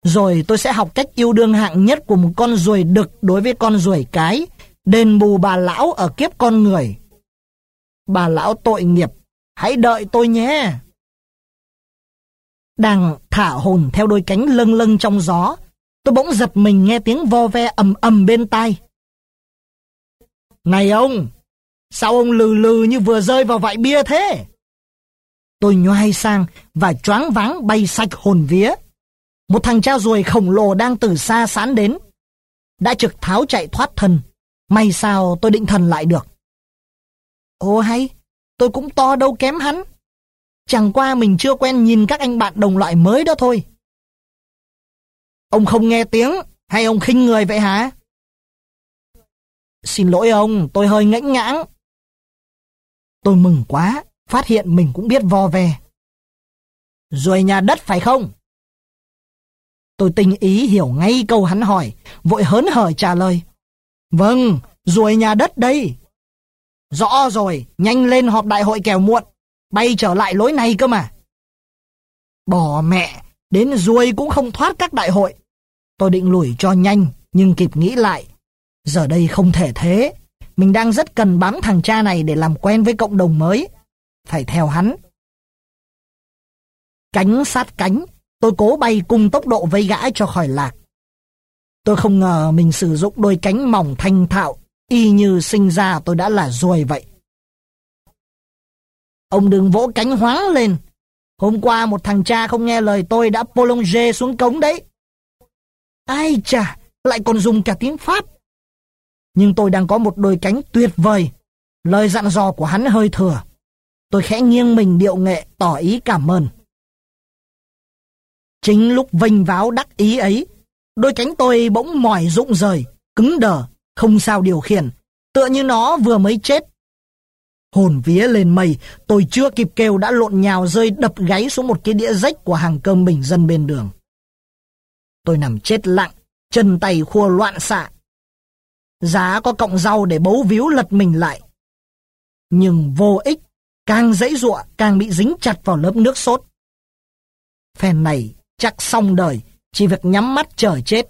Rồi tôi sẽ học cách yêu đương hạng nhất của một con ruồi đực đối với con ruồi cái, đền bù bà lão ở kiếp con người. Bà lão tội nghiệp, hãy đợi tôi nhé. Đang thả hồn theo đôi cánh lâng lâng trong gió, tôi bỗng giật mình nghe tiếng vo ve ầm ầm bên tai. Này ông, sao ông lừ lừ như vừa rơi vào vại bia thế? Tôi nhoai sang và choáng váng bay sạch hồn vía. Một thằng cha ruồi khổng lồ đang từ xa sán đến. Đã trực tháo chạy thoát thân. May sao tôi định thần lại được. ô hay, tôi cũng to đâu kém hắn. Chẳng qua mình chưa quen nhìn các anh bạn đồng loại mới đó thôi. Ông không nghe tiếng, hay ông khinh người vậy hả? Xin lỗi ông, tôi hơi ngãnh ngãng. Tôi mừng quá, phát hiện mình cũng biết vo ve. Rồi nhà đất phải không? Tôi tình ý hiểu ngay câu hắn hỏi, vội hớn hở trả lời. Vâng, ruồi nhà đất đây. Rõ rồi, nhanh lên họp đại hội kẻo muộn, bay trở lại lối này cơ mà. Bỏ mẹ, đến ruồi cũng không thoát các đại hội. Tôi định lùi cho nhanh, nhưng kịp nghĩ lại. Giờ đây không thể thế. Mình đang rất cần bám thằng cha này để làm quen với cộng đồng mới. Phải theo hắn. Cánh sát cánh, tôi cố bay cùng tốc độ vây gã cho khỏi lạc. Tôi không ngờ mình sử dụng đôi cánh mỏng thanh thạo, y như sinh ra tôi đã là ruồi vậy. Ông đừng vỗ cánh hoáng lên. Hôm qua một thằng cha không nghe lời tôi đã polonge xuống cống đấy. Ai chà, lại còn dùng cả tiếng Pháp. Nhưng tôi đang có một đôi cánh tuyệt vời. Lời dặn dò của hắn hơi thừa. Tôi khẽ nghiêng mình điệu nghệ tỏ ý cảm ơn. Chính lúc vênh váo đắc ý ấy, đôi cánh tôi bỗng mỏi rụng rời, cứng đờ, không sao điều khiển, tựa như nó vừa mới chết. Hồn vía lên mây, tôi chưa kịp kêu đã lộn nhào rơi đập gáy xuống một cái đĩa rách của hàng cơm bình dân bên đường. Tôi nằm chết lặng, chân tay khua loạn xạ. Giá có cọng rau để bấu víu lật mình lại. Nhưng vô ích, càng dãy ruộng càng bị dính chặt vào lớp nước sốt. Phen này chắc xong đời, chỉ việc nhắm mắt chờ chết.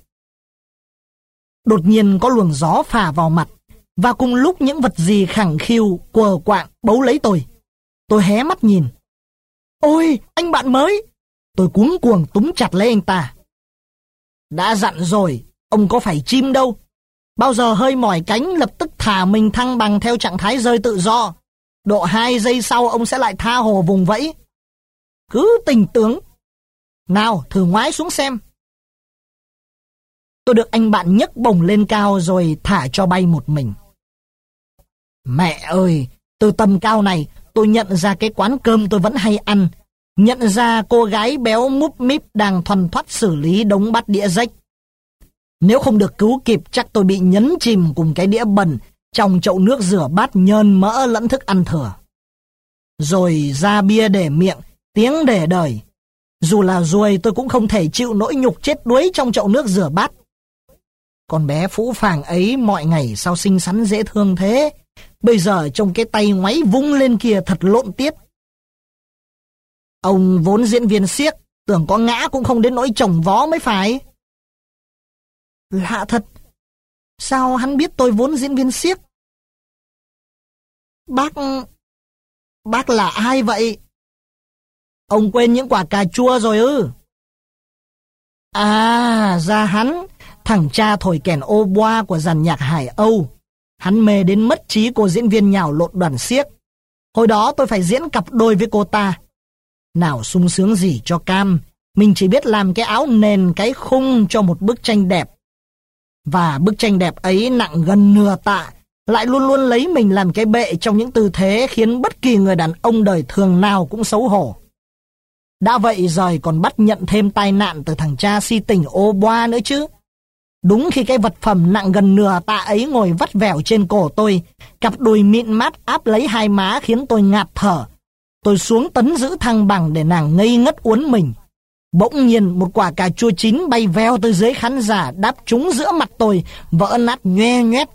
Đột nhiên có luồng gió phả vào mặt, và cùng lúc những vật gì khẳng khiu, quờ quạng, bấu lấy tôi. Tôi hé mắt nhìn. Ôi, anh bạn mới! Tôi cuống cuồng túm chặt lấy anh ta. Đã dặn rồi, ông có phải chim đâu. Bao giờ hơi mỏi cánh lập tức thả mình thăng bằng theo trạng thái rơi tự do. Độ 2 giây sau ông sẽ lại tha hồ vùng vẫy. Cứ tình tướng. Nào, thử ngoái xuống xem. Tôi được anh bạn nhấc bổng lên cao rồi thả cho bay một mình. Mẹ ơi, từ tầm cao này tôi nhận ra cái quán cơm tôi vẫn hay ăn. Nhận ra cô gái béo múp míp đang thoăn thoắt xử lý đống bát đĩa rách. Nếu không được cứu kịp chắc tôi bị nhấn chìm cùng cái đĩa bẩn trong chậu nước rửa bát nhơn mỡ lẫn thức ăn thừa. Rồi ra bia để miệng, tiếng để đời. Dù là ruồi tôi cũng không thể chịu nỗi nhục chết đuối trong chậu nước rửa bát. Con bé phũ phàng ấy mọi ngày sao xinh xắn dễ thương thế. Bây giờ trông cái tay ngoáy vung lên kia thật lộn tiết. Ông vốn diễn viên siếc, tưởng có ngã cũng không đến nỗi chồng vó mới phải. Lạ thật, sao hắn biết tôi vốn diễn viên siếc? Bác... Bác là ai vậy? Ông quên những quả cà chua rồi ư? À, ra hắn, thằng cha thổi kèn ô boa của dàn nhạc Hải Âu. Hắn mê đến mất trí cô diễn viên nhào lộn đoàn siếc. Hồi đó tôi phải diễn cặp đôi với cô ta. Nào sung sướng gì cho cam, mình chỉ biết làm cái áo nền cái khung cho một bức tranh đẹp. Và bức tranh đẹp ấy nặng gần nửa tạ, lại luôn luôn lấy mình làm cái bệ trong những tư thế khiến bất kỳ người đàn ông đời thường nào cũng xấu hổ. Đã vậy rồi còn bắt nhận thêm tai nạn từ thằng cha si tình ô boa nữa chứ. Đúng khi cái vật phẩm nặng gần nửa tạ ấy ngồi vắt vẻo trên cổ tôi, cặp đùi mịn mát áp lấy hai má khiến tôi ngạt thở. Tôi xuống tấn giữ thăng bằng để nàng ngây ngất uốn mình. Bỗng nhiên một quả cà chua chín bay veo từ dưới khán giả đáp trúng giữa mặt tôi, vỡ nát nhoe nhoét.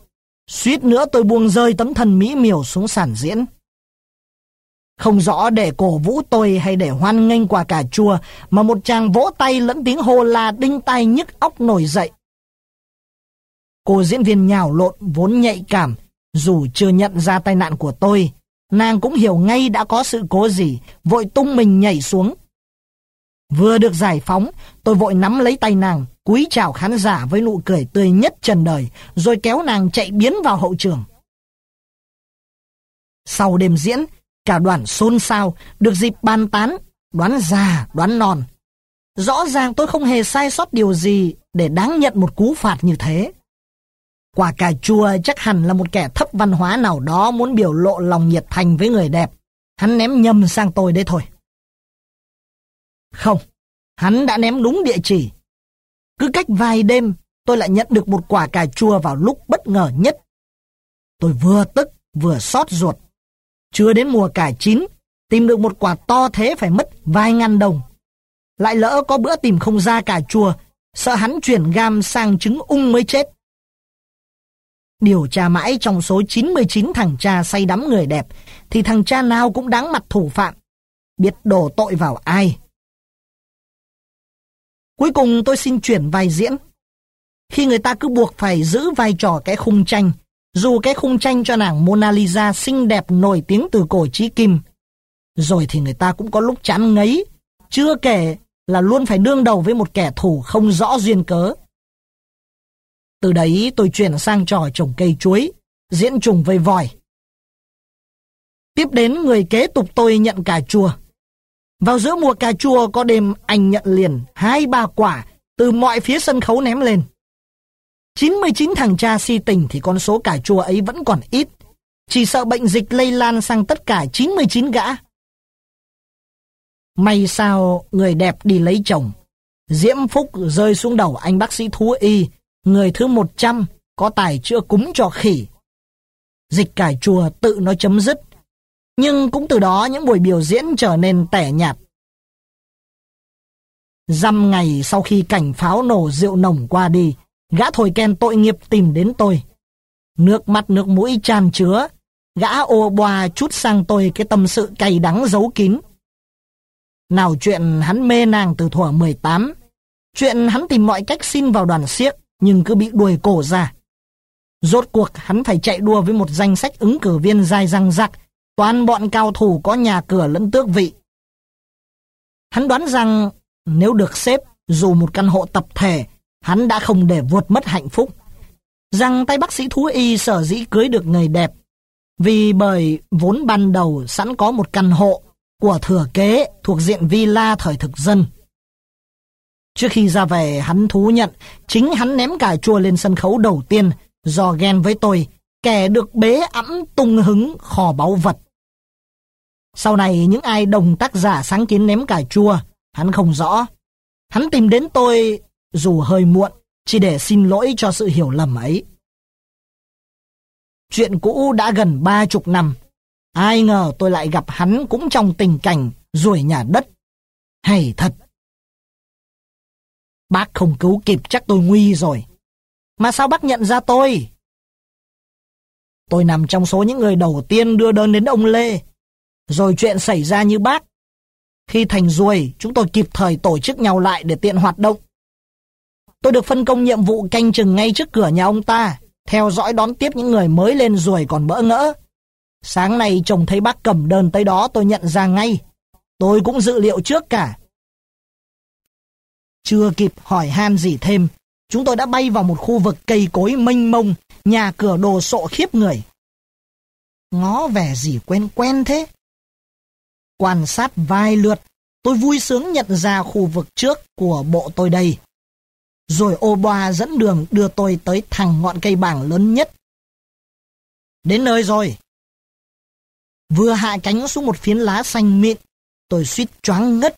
Suýt nữa tôi buông rơi tấm thần mỹ miều xuống sàn diễn. Không rõ để cổ vũ tôi hay để hoan nghênh quả cà chua mà một chàng vỗ tay lẫn tiếng hô la đinh tai nhức óc nổi dậy. Cô diễn viên nhào lộn vốn nhạy cảm, dù chưa nhận ra tai nạn của tôi, nàng cũng hiểu ngay đã có sự cố gì, vội tung mình nhảy xuống. Vừa được giải phóng, tôi vội nắm lấy tay nàng, cúi chào khán giả với nụ cười tươi nhất trần đời, rồi kéo nàng chạy biến vào hậu trường. Sau đêm diễn, cả đoàn xôn xao, được dịp bàn tán, đoán già, đoán non. Rõ ràng tôi không hề sai sót điều gì để đáng nhận một cú phạt như thế. Quả cà chua chắc hẳn là một kẻ thấp văn hóa nào đó muốn biểu lộ lòng nhiệt thành với người đẹp. Hắn ném nhầm sang tôi đấy thôi. Không, hắn đã ném đúng địa chỉ. Cứ cách vài đêm, tôi lại nhận được một quả cà chua vào lúc bất ngờ nhất. Tôi vừa tức, vừa xót ruột. Chưa đến mùa cải chín, tìm được một quả to thế phải mất vài ngàn đồng. Lại lỡ có bữa tìm không ra cà chua, sợ hắn chuyển gam sang trứng ung mới chết. Điều tra mãi trong số 99 thằng cha say đắm người đẹp, thì thằng cha nào cũng đáng mặt thủ phạm. Biết đổ tội vào ai. Cuối cùng tôi xin chuyển vai diễn. Khi người ta cứ buộc phải giữ vai trò cái khung tranh, dù cái khung tranh cho nàng Mona Lisa xinh đẹp nổi tiếng từ cổ chí kim, rồi thì người ta cũng có lúc chán ngấy, chưa kể là luôn phải đương đầu với một kẻ thù không rõ duyên cớ. Từ đấy tôi chuyển sang trò trồng cây chuối, diễn trùng vây vòi. Tiếp đến người kế tục tôi nhận cà chua. Vào giữa mùa cà chua có đêm anh nhận liền hai ba quả từ mọi phía sân khấu ném lên. 99 thằng cha si tình thì con số cà chua ấy vẫn còn ít. Chỉ sợ bệnh dịch lây lan sang tất cả 99 gã. May sao người đẹp đi lấy chồng. Diễm Phúc rơi xuống đầu anh bác sĩ thú y người thứ 100 có tài chữa cúng cho khỉ. Dịch cải chùa tự nó chấm dứt, nhưng cũng từ đó những buổi biểu diễn trở nên tẻ nhạt. Dăm ngày sau khi cảnh pháo nổ rượu nồng qua đi, gã thổi kèn tội nghiệp tìm đến tôi. Nước mắt nước mũi tràn chứa, gã ô boa chút sang tôi cái tâm sự cay đắng giấu kín. Nào chuyện hắn mê nàng từ thuở 18, chuyện hắn tìm mọi cách xin vào đoàn siếc, nhưng cứ bị đuổi cổ ra. Rốt cuộc hắn phải chạy đua với một danh sách ứng cử viên dài răng rặc, toàn bọn cao thủ có nhà cửa lẫn tước vị. Hắn đoán rằng nếu được xếp dù một căn hộ tập thể, hắn đã không để vượt mất hạnh phúc. Rằng tay bác sĩ thú y sở dĩ cưới được người đẹp, vì bởi vốn ban đầu sẵn có một căn hộ của thừa kế thuộc diện villa thời thực dân. Trước khi ra về hắn thú nhận chính hắn ném cà chua lên sân khấu đầu tiên do ghen với tôi, kẻ được bế ẵm tung hứng kho báu vật. Sau này những ai đồng tác giả sáng kiến ném cà chua, hắn không rõ. Hắn tìm đến tôi dù hơi muộn, chỉ để xin lỗi cho sự hiểu lầm ấy. Chuyện cũ đã gần ba chục năm. Ai ngờ tôi lại gặp hắn cũng trong tình cảnh ruồi nhà đất. Hay thật. Bác không cứu kịp chắc tôi nguy rồi. Mà sao bác nhận ra tôi? Tôi nằm trong số những người đầu tiên đưa đơn đến ông Lê. Rồi chuyện xảy ra như bác. Khi thành ruồi, chúng tôi kịp thời tổ chức nhau lại để tiện hoạt động. Tôi được phân công nhiệm vụ canh chừng ngay trước cửa nhà ông ta, theo dõi đón tiếp những người mới lên ruồi còn bỡ ngỡ. Sáng nay chồng thấy bác cầm đơn tới đó tôi nhận ra ngay. Tôi cũng dự liệu trước cả. Chưa kịp hỏi han gì thêm, chúng tôi đã bay vào một khu vực cây cối mênh mông, nhà cửa đồ sộ khiếp người. Ngó vẻ gì quen quen thế? Quan sát vài lượt, tôi vui sướng nhận ra khu vực trước của bộ tôi đây. Rồi ô boa dẫn đường đưa tôi tới thằng ngọn cây bảng lớn nhất. Đến nơi rồi. Vừa hạ cánh xuống một phiến lá xanh mịn, tôi suýt choáng ngất.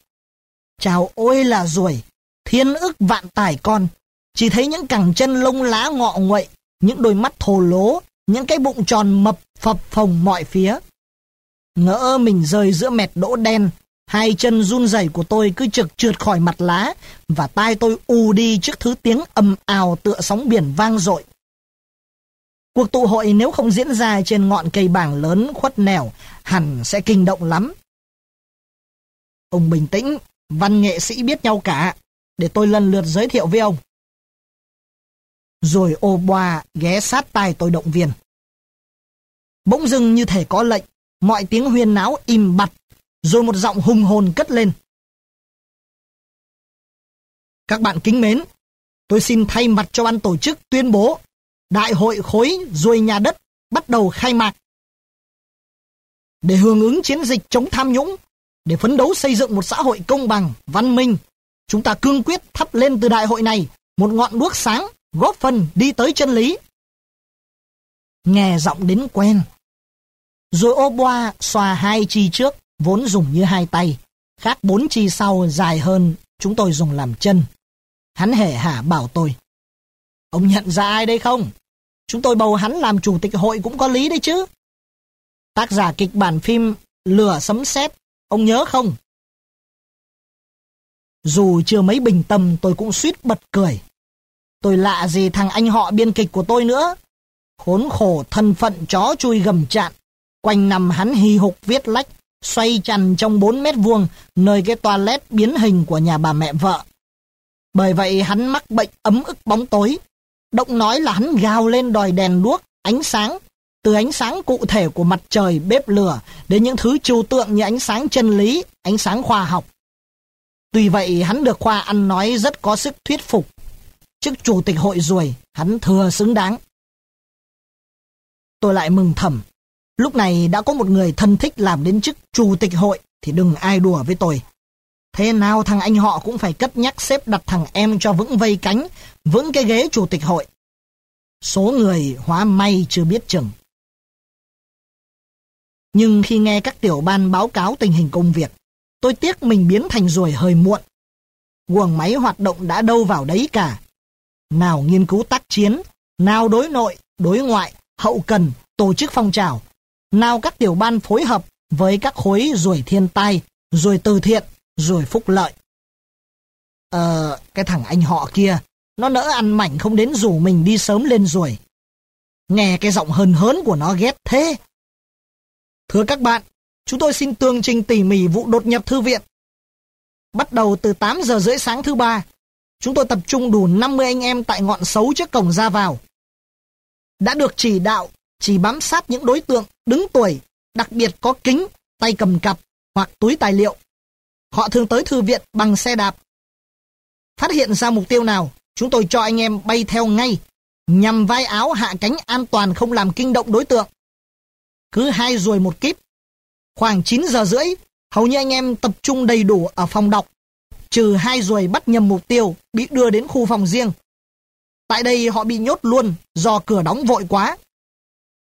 Chào ôi là ruồi, thiên ức vạn tải con. Chỉ thấy những cẳng chân lông lá ngọ nguậy, những đôi mắt thồ lố, những cái bụng tròn mập phập phồng mọi phía. Ngỡ mình rơi giữa mẹt đỗ đen, hai chân run rẩy của tôi cứ trực trượt khỏi mặt lá và tai tôi u đi trước thứ tiếng ầm ào tựa sóng biển vang dội. Cuộc tụ hội nếu không diễn ra trên ngọn cây bảng lớn khuất nẻo, hẳn sẽ kinh động lắm. Ông bình tĩnh, văn nghệ sĩ biết nhau cả, để tôi lần lượt giới thiệu với ông. Rồi ô boa ghé sát tai tôi động viên. Bỗng dưng như thể có lệnh, mọi tiếng huyên náo im bặt, rồi một giọng hùng hồn cất lên. Các bạn kính mến, tôi xin thay mặt cho ban tổ chức tuyên bố Đại hội khối ruồi nhà đất bắt đầu khai mạc. Để hưởng ứng chiến dịch chống tham nhũng, để phấn đấu xây dựng một xã hội công bằng, văn minh, chúng ta cương quyết thắp lên từ đại hội này một ngọn đuốc sáng góp phần đi tới chân lý. Nghe giọng đến quen. Rồi ô boa xòa hai chi trước, vốn dùng như hai tay, khác bốn chi sau dài hơn, chúng tôi dùng làm chân. Hắn hề hả bảo tôi. Ông nhận ra ai đây không? Chúng tôi bầu hắn làm chủ tịch hội cũng có lý đấy chứ. Tác giả kịch bản phim Lửa sấm sét, ông nhớ không? Dù chưa mấy bình tâm tôi cũng suýt bật cười. Tôi lạ gì thằng anh họ biên kịch của tôi nữa. Khốn khổ thân phận chó chui gầm chạn. Quanh nằm hắn hì hục viết lách, xoay chằn trong 4 mét vuông, nơi cái toilet biến hình của nhà bà mẹ vợ. Bởi vậy hắn mắc bệnh ấm ức bóng tối. Động nói là hắn gào lên đòi đèn đuốc, ánh sáng, từ ánh sáng cụ thể của mặt trời, bếp lửa, đến những thứ trừu tượng như ánh sáng chân lý, ánh sáng khoa học. Tuy vậy hắn được Khoa ăn nói rất có sức thuyết phục. trước chủ tịch hội ruồi, hắn thừa xứng đáng. Tôi lại mừng thầm. Lúc này đã có một người thân thích làm đến chức chủ tịch hội thì đừng ai đùa với tôi. Thế nào thằng anh họ cũng phải cất nhắc xếp đặt thằng em cho vững vây cánh, vững cái ghế chủ tịch hội. Số người hóa may chưa biết chừng. Nhưng khi nghe các tiểu ban báo cáo tình hình công việc, tôi tiếc mình biến thành ruồi hơi muộn. Guồng máy hoạt động đã đâu vào đấy cả. Nào nghiên cứu tác chiến, nào đối nội, đối ngoại, hậu cần, tổ chức phong trào. Nào các tiểu ban phối hợp với các khối ruồi thiên tai, ruồi từ thiện, rồi phúc lợi. Ờ, cái thằng anh họ kia, nó nỡ ăn mảnh không đến rủ mình đi sớm lên rồi. Nghe cái giọng hờn hớn của nó ghét thế. Thưa các bạn, chúng tôi xin tường trình tỉ mỉ vụ đột nhập thư viện. Bắt đầu từ 8 giờ rưỡi sáng thứ ba, chúng tôi tập trung đủ 50 anh em tại ngọn xấu trước cổng ra vào. Đã được chỉ đạo, chỉ bám sát những đối tượng đứng tuổi, đặc biệt có kính, tay cầm cặp hoặc túi tài liệu. Họ thường tới thư viện bằng xe đạp. Phát hiện ra mục tiêu nào, chúng tôi cho anh em bay theo ngay, nhằm vai áo hạ cánh an toàn không làm kinh động đối tượng. Cứ hai ruồi một kíp. Khoảng 9 giờ rưỡi, hầu như anh em tập trung đầy đủ ở phòng đọc, trừ hai ruồi bắt nhầm mục tiêu bị đưa đến khu phòng riêng. Tại đây họ bị nhốt luôn do cửa đóng vội quá.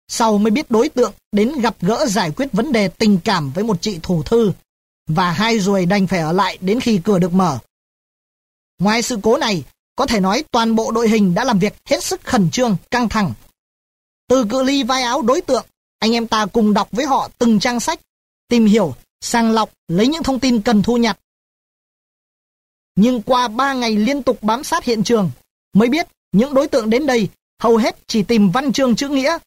Sau mới biết đối tượng đến gặp gỡ giải quyết vấn đề tình cảm với một chị thủ thư và hai ruồi đành phải ở lại đến khi cửa được mở. Ngoài sự cố này, có thể nói toàn bộ đội hình đã làm việc hết sức khẩn trương, căng thẳng. Từ cự ly vai áo đối tượng, anh em ta cùng đọc với họ từng trang sách, tìm hiểu, sàng lọc, lấy những thông tin cần thu nhặt. Nhưng qua ba ngày liên tục bám sát hiện trường, mới biết những đối tượng đến đây hầu hết chỉ tìm văn chương chữ nghĩa.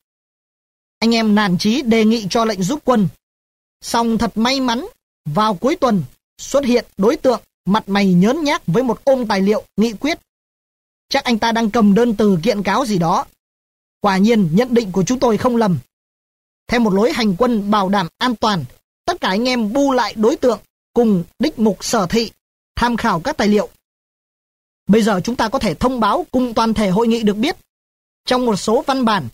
Anh em nản chí đề nghị cho lệnh giúp quân. Xong thật may mắn, vào cuối tuần xuất hiện đối tượng mặt mày nhớn nhác với một ôm tài liệu nghị quyết. Chắc anh ta đang cầm đơn từ kiện cáo gì đó. Quả nhiên nhận định của chúng tôi không lầm. Theo một lối hành quân bảo đảm an toàn, tất cả anh em bu lại đối tượng cùng đích mục sở thị, tham khảo các tài liệu. Bây giờ chúng ta có thể thông báo cùng toàn thể hội nghị được biết. Trong một số văn bản,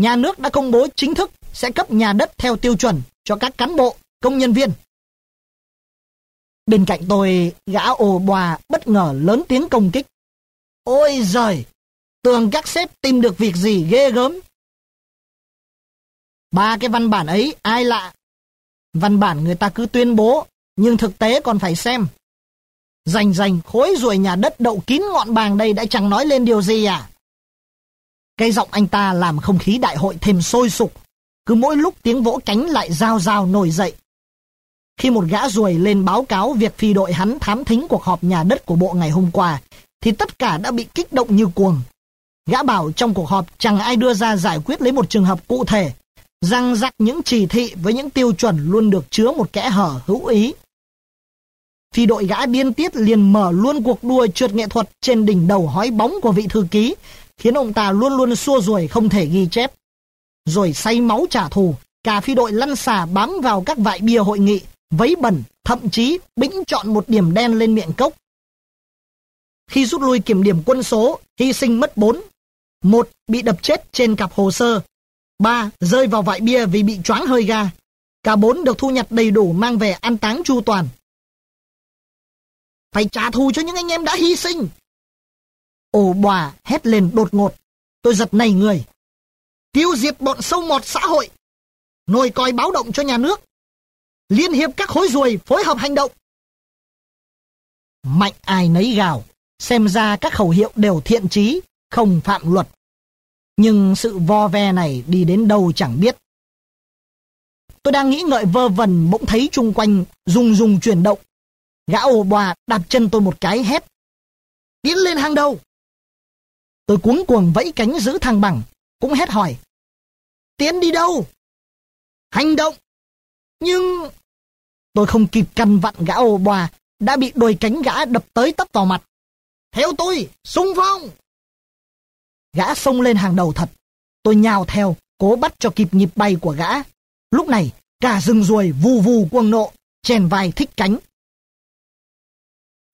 nhà nước đã công bố chính thức sẽ cấp nhà đất theo tiêu chuẩn cho các cán bộ, công nhân viên. Bên cạnh tôi, gã ồ bòa bất ngờ lớn tiếng công kích. Ôi giời, tưởng các sếp tìm được việc gì ghê gớm. Ba cái văn bản ấy ai lạ. Văn bản người ta cứ tuyên bố, nhưng thực tế còn phải xem. Rành rành khối ruồi nhà đất đậu kín ngọn bàng đây đã chẳng nói lên điều gì à. Cây giọng anh ta làm không khí đại hội thêm sôi sục. Cứ mỗi lúc tiếng vỗ cánh lại rao rao nổi dậy. Khi một gã ruồi lên báo cáo việc phi đội hắn thám thính cuộc họp nhà đất của bộ ngày hôm qua, thì tất cả đã bị kích động như cuồng. Gã bảo trong cuộc họp chẳng ai đưa ra giải quyết lấy một trường hợp cụ thể, răng rắc những chỉ thị với những tiêu chuẩn luôn được chứa một kẽ hở hữu ý. Phi đội gã điên tiết liền mở luôn cuộc đua trượt nghệ thuật trên đỉnh đầu hói bóng của vị thư ký, khiến ông ta luôn luôn xua ruồi không thể ghi chép. Rồi say máu trả thù, cả phi đội lăn xả bám vào các vại bia hội nghị, vấy bẩn, thậm chí bĩnh chọn một điểm đen lên miệng cốc. Khi rút lui kiểm điểm quân số, hy sinh mất 4. Một bị đập chết trên cặp hồ sơ. Ba rơi vào vại bia vì bị choáng hơi ga. Cả bốn được thu nhặt đầy đủ mang về an táng chu toàn. Phải trả thù cho những anh em đã hy sinh. Ồ bòa hét lên đột ngột. Tôi giật nảy người. Tiêu diệt bọn sâu mọt xã hội. Nồi coi báo động cho nhà nước. Liên hiệp các khối ruồi phối hợp hành động. Mạnh ai nấy gào. Xem ra các khẩu hiệu đều thiện trí, không phạm luật. Nhưng sự vo ve này đi đến đâu chẳng biết. Tôi đang nghĩ ngợi vơ vẩn bỗng thấy chung quanh rung rung chuyển động. Gã ồ bòa đạp chân tôi một cái hét. Tiến lên hàng đầu. Tôi cuống cuồng vẫy cánh giữ thăng bằng, cũng hét hỏi. Tiến đi đâu? Hành động! Nhưng... Tôi không kịp căn vặn gã ô bòa, đã bị đôi cánh gã đập tới tấp vào mặt. Theo tôi, xung phong! Gã xông lên hàng đầu thật. Tôi nhào theo, cố bắt cho kịp nhịp bay của gã. Lúc này, cả rừng ruồi vù vù cuồng nộ, chèn vai thích cánh.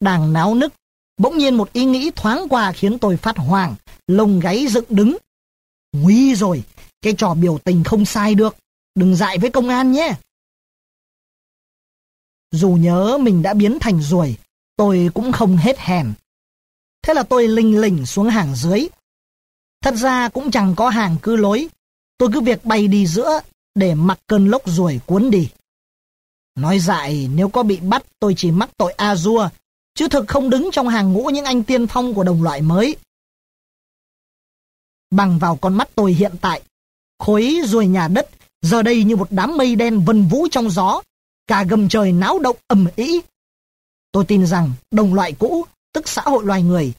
Đang náo nức, bỗng nhiên một ý nghĩ thoáng qua khiến tôi phát hoảng, lông gáy dựng đứng. Nguy rồi, cái trò biểu tình không sai được, đừng dại với công an nhé. Dù nhớ mình đã biến thành ruồi, tôi cũng không hết hèn. Thế là tôi linh lỉnh xuống hàng dưới. Thật ra cũng chẳng có hàng cứ lối. Tôi cứ việc bay đi giữa để mặc cơn lốc ruồi cuốn đi. Nói dại nếu có bị bắt tôi chỉ mắc tội A-dua, chứ thực không đứng trong hàng ngũ những anh tiên phong của đồng loại mới. Bằng vào con mắt tôi hiện tại, khối ruồi nhà đất giờ đây như một đám mây đen vần vũ trong gió, cả gầm trời náo động ầm ĩ. Tôi tin rằng đồng loại cũ tức xã hội loài người.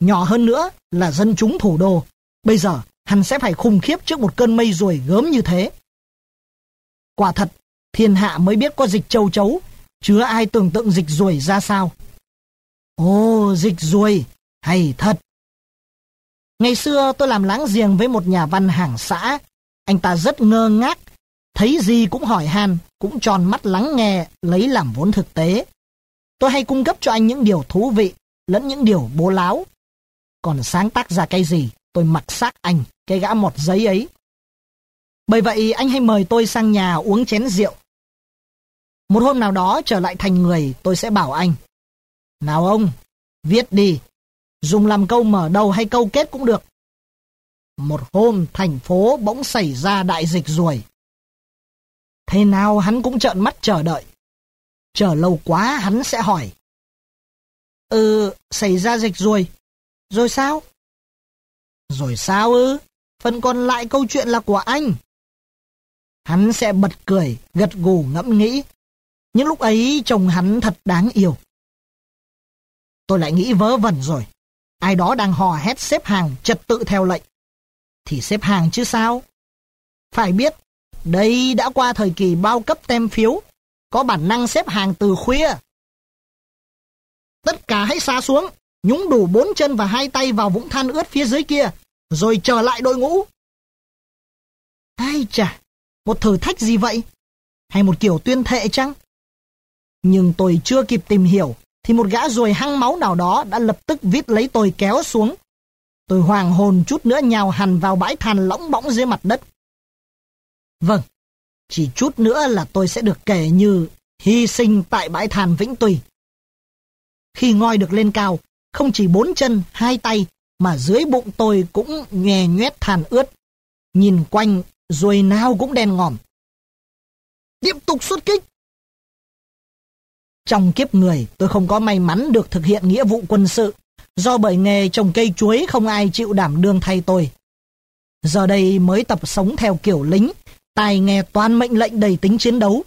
Nhỏ hơn nữa là dân chúng thủ đô. Bây giờ, hắn sẽ phải khủng khiếp trước một cơn mây ruồi gớm như thế. Quả thật, thiên hạ mới biết có dịch châu chấu, chứa ai tưởng tượng dịch ruồi ra sao. Ồ, dịch ruồi, hay thật. Ngày xưa tôi làm láng giềng với một nhà văn hàng xã. Anh ta rất ngơ ngác, thấy gì cũng hỏi han, cũng tròn mắt lắng nghe, lấy làm vốn thực tế. Tôi hay cung cấp cho anh những điều thú vị, lẫn những điều bố láo. Còn sáng tác ra cái gì, tôi mặc xác anh, cái gã mọt giấy ấy. Bởi vậy anh hay mời tôi sang nhà uống chén rượu. Một hôm nào đó trở lại thành người, tôi sẽ bảo anh. Nào ông, viết đi, dùng làm câu mở đầu hay câu kết cũng được. Một hôm thành phố bỗng xảy ra đại dịch ruồi. Thế nào hắn cũng trợn mắt chờ đợi. Chờ lâu quá hắn sẽ hỏi. Ừ, xảy ra dịch ruồi Rồi sao? Rồi sao ư? phần còn lại câu chuyện là của anh. Hắn sẽ bật cười, gật gù ngẫm nghĩ. Những lúc ấy chồng hắn thật đáng yêu. Tôi lại nghĩ vớ vẩn rồi. Ai đó đang hò hét xếp hàng trật tự theo lệnh. Thì xếp hàng chứ sao? Phải biết, đây đã qua thời kỳ bao cấp tem phiếu, có bản năng xếp hàng từ khuya. Tất cả hãy xa xuống, nhúng đủ bốn chân và hai tay vào vũng than ướt phía dưới kia, rồi trở lại đội ngũ. Ai chà, một thử thách gì vậy? Hay một kiểu tuyên thệ chăng? Nhưng tôi chưa kịp tìm hiểu, thì một gã ruồi hăng máu nào đó đã lập tức vít lấy tôi kéo xuống. Tôi hoàng hồn chút nữa nhào hằn vào bãi than lõng bõng dưới mặt đất. Vâng, chỉ chút nữa là tôi sẽ được kể như hy sinh tại bãi than Vĩnh Tùy. Khi ngoi được lên cao, không chỉ bốn chân, hai tay, mà dưới bụng tôi cũng nhè nhoét than ướt. Nhìn quanh, rồi nào cũng đen ngòm. Tiếp tục xuất kích! Trong kiếp người, tôi không có may mắn được thực hiện nghĩa vụ quân sự, do bởi nghề trồng cây chuối không ai chịu đảm đương thay tôi. Giờ đây mới tập sống theo kiểu lính, tai nghe toàn mệnh lệnh đầy tính chiến đấu.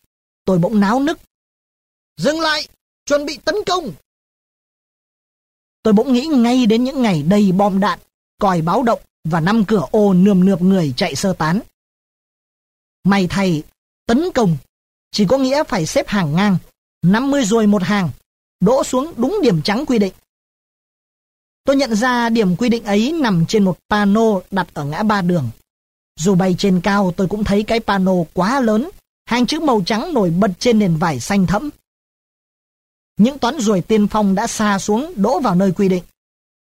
Tôi bỗng náo nức. Dừng lại! Chuẩn bị tấn công! Tôi bỗng nghĩ ngay đến những ngày đầy bom đạn, còi báo động và năm cửa ô nườm nượp người chạy sơ tán. May thầy tấn công chỉ có nghĩa phải xếp hàng ngang, 50 ruồi một hàng, đỗ xuống đúng điểm trắng quy định. Tôi nhận ra điểm quy định ấy nằm trên một pano đặt ở ngã ba đường. Dù bay trên cao tôi cũng thấy cái pano quá lớn, hàng chữ màu trắng nổi bật trên nền vải xanh thẫm. Những toán ruồi tiên phong đã xa xuống đỗ vào nơi quy định.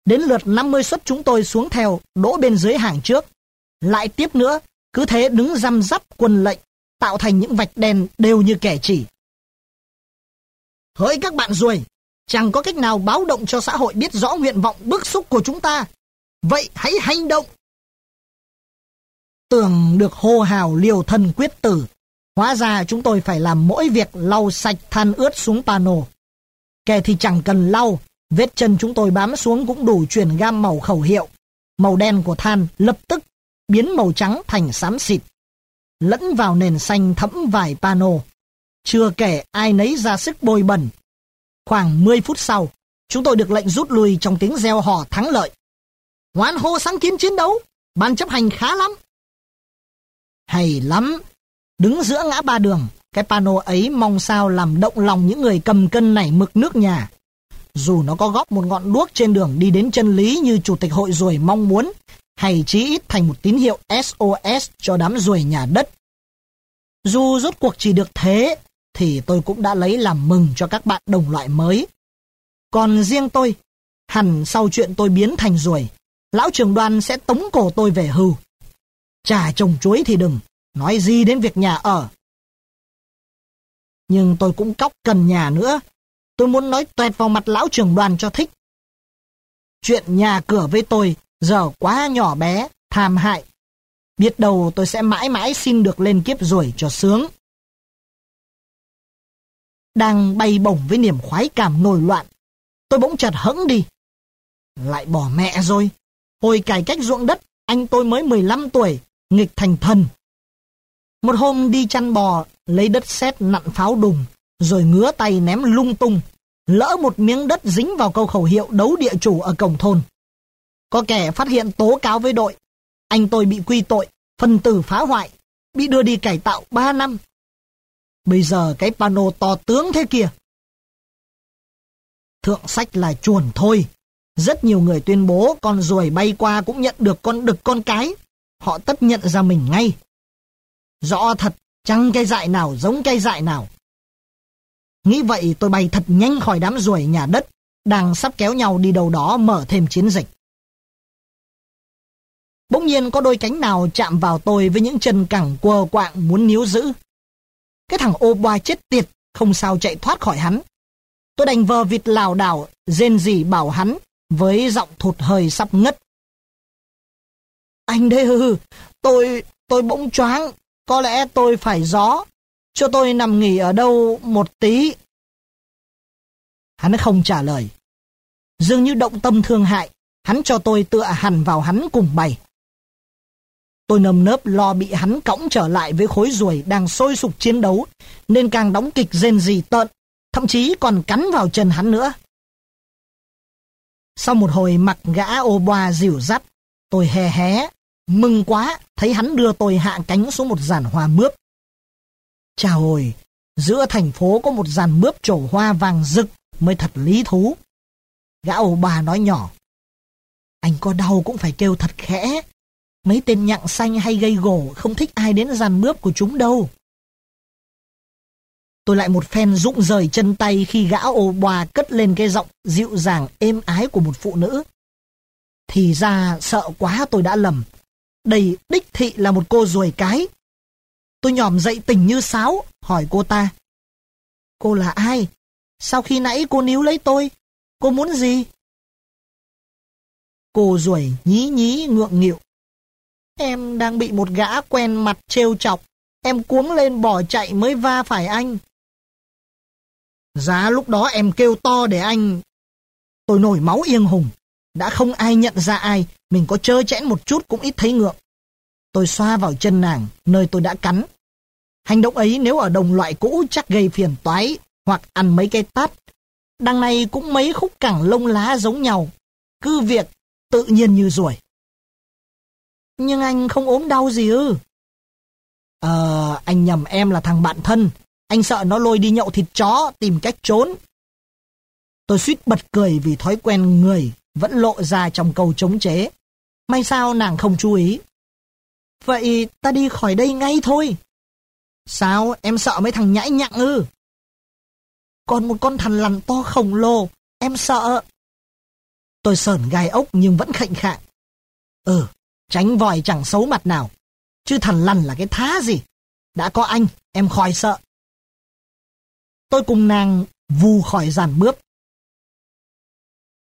Đến lượt 50 suất chúng tôi xuống theo, đỗ bên dưới hàng trước. Lại tiếp nữa, cứ thế đứng răm rắp quân lệnh, tạo thành những vạch đen đều như kẻ chỉ. Hỡi các bạn ruồi, chẳng có cách nào báo động cho xã hội biết rõ nguyện vọng bức xúc của chúng ta. Vậy hãy hành động. Tưởng được hô hào liều thân quyết tử. Hóa ra chúng tôi phải làm mỗi việc lau sạch than ướt xuống pano. Kẻ thì chẳng cần lau, vết chân chúng tôi bám xuống cũng đủ chuyển gam màu khẩu hiệu. Màu đen của than lập tức biến màu trắng thành xám xịt. Lẫn vào nền xanh thẫm vài pano. Chưa kể ai nấy ra sức bôi bẩn. Khoảng 10 phút sau, chúng tôi được lệnh rút lui trong tiếng reo hò thắng lợi. Hoan hô sáng kiến chiến đấu, ban chấp hành khá lắm. Hay lắm, đứng giữa ngã ba đường, cái pano ấy mong sao làm động lòng những người cầm cân nảy mực nước nhà. Dù nó có góp một ngọn đuốc trên đường đi đến chân lý như Chủ tịch hội ruồi mong muốn, hay chí ít thành một tín hiệu SOS cho đám ruồi nhà đất. Dù rốt cuộc chỉ được thế, thì tôi cũng đã lấy làm mừng cho các bạn đồng loại mới. Còn riêng tôi, hẳn sau chuyện tôi biến thành ruồi, lão trường đoàn sẽ tống cổ tôi về hưu. trà trồng chuối thì đừng, nói gì đến việc nhà ở. Nhưng tôi cũng cóc cần nhà nữa, tôi muốn nói toẹt vào mặt lão trường đoàn cho thích. Chuyện nhà cửa với tôi giờ quá nhỏ bé, tham hại. Biết đâu tôi sẽ mãi mãi xin được lên kiếp rồi cho sướng. Đang bay bổng với niềm khoái cảm nổi loạn, tôi bỗng chợt hững đi. Lại bỏ mẹ rồi. Hồi cải cách ruộng đất, anh tôi mới 15 tuổi, nghịch thành thần. Một hôm đi chăn bò, lấy đất sét nặn pháo đùng, rồi ngứa tay ném lung tung. Lỡ một miếng đất dính vào câu khẩu hiệu đấu địa chủ ở cổng thôn. Có kẻ phát hiện tố cáo với đội. Anh tôi bị quy tội, phân tử phá hoại, bị đưa đi cải tạo 3 năm. Bây giờ cái pano to tướng thế kia Thượng sách là chuồn thôi. Rất nhiều người tuyên bố con ruồi bay qua cũng nhận được con đực con cái. Họ tất nhận ra mình ngay. Rõ thật, chăng cây dại nào giống cây dại nào. Nghĩ vậy tôi bay thật nhanh khỏi đám ruồi nhà đất, đang sắp kéo nhau đi đâu đó mở thêm chiến dịch. Bỗng nhiên có đôi cánh nào chạm vào tôi với những chân cẳng quơ quạng muốn níu giữ. Cái thằng ô boa chết tiệt, không sao chạy thoát khỏi hắn. Tôi đành vờ vịt lào đảo, rên rỉ bảo hắn, với giọng thụt hơi sắp ngất. Anh đây hư, tôi, tôi bỗng choáng, có lẽ tôi phải gió, cho tôi nằm nghỉ ở đâu một tí. Hắn không trả lời. Dường như động tâm thương hại, hắn cho tôi tựa hẳn vào hắn cùng bày. Tôi nầm nớp lo bị hắn cõng trở lại với khối ruồi đang sôi sục chiến đấu, nên càng đóng kịch rên rỉ tợn, thậm chí còn cắn vào chân hắn nữa. Sau một hồi mặc gã ô boa dịu dắt, tôi hé hé, mừng quá, thấy hắn đưa tôi hạ cánh xuống một giàn hoa mướp. Chào ôi, giữa thành phố có một giàn mướp trổ hoa vàng rực mới thật lý thú. Gã ô bà nói nhỏ, anh có đau cũng phải kêu thật khẽ. Mấy tên nhặng xanh hay gây gổ không thích ai đến giàn bướp của chúng đâu. Tôi lại một phen rụng rời chân tay khi gã ô bòa cất lên cái giọng dịu dàng êm ái của một phụ nữ. Thì ra sợ quá tôi đã lầm. Đây đích thị là một cô ruồi cái. Tôi nhòm dậy tình như sáo, hỏi cô ta. Cô là ai? sau khi nãy cô níu lấy tôi? Cô muốn gì? Cô ruồi nhí nhí ngượng nghịu. Em đang bị một gã quen mặt trêu chọc. Em cuống lên bỏ chạy mới va phải anh. Giá lúc đó em kêu to để anh... Tôi nổi máu yên hùng. Đã không ai nhận ra ai, mình có chơ chẽn một chút cũng ít thấy ngượng. Tôi xoa vào chân nàng, nơi tôi đã cắn. Hành động ấy nếu ở đồng loại cũ chắc gây phiền toái, hoặc ăn mấy cây tát. Đằng này cũng mấy khúc cẳng lông lá giống nhau. Cứ việc tự nhiên như ruồi. Nhưng anh không ốm đau gì ư? Ờ, anh nhầm em là thằng bạn thân. Anh sợ nó lôi đi nhậu thịt chó, tìm cách trốn. Tôi suýt bật cười vì thói quen người vẫn lộ ra trong câu chống chế. May sao nàng không chú ý. Vậy ta đi khỏi đây ngay thôi. Sao em sợ mấy thằng nhãi nhặng ư? Còn một con thằn lằn to khổng lồ, em sợ. Tôi sờn gai ốc nhưng vẫn khệnh khạng. Ừ, tránh vòi chẳng xấu mặt nào. Chứ thằn lằn là cái thá gì. Đã có anh, em khỏi sợ. Tôi cùng nàng vù khỏi giàn mướp.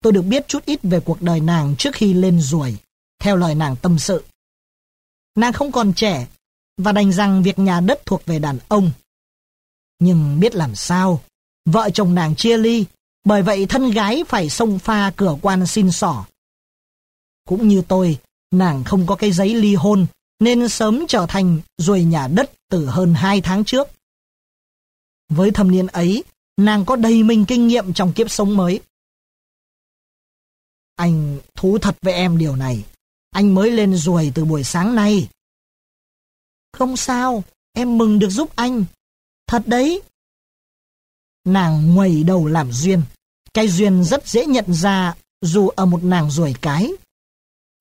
Tôi được biết chút ít về cuộc đời nàng trước khi lên ruồi, theo lời nàng tâm sự. Nàng không còn trẻ và đành rằng việc nhà đất thuộc về đàn ông. Nhưng biết làm sao, vợ chồng nàng chia ly, bởi vậy thân gái phải xông pha cửa quan xin sỏ. Cũng như tôi, nàng không có cái giấy ly hôn, nên sớm trở thành ruồi nhà đất từ hơn hai tháng trước. Với thâm niên ấy, nàng có đầy mình kinh nghiệm trong kiếp sống mới. Anh thú thật với em điều này. Anh mới lên ruồi từ buổi sáng nay. Không sao, em mừng được giúp anh. Thật đấy. Nàng ngoầy đầu làm duyên. Cái duyên rất dễ nhận ra dù ở một nàng ruồi cái.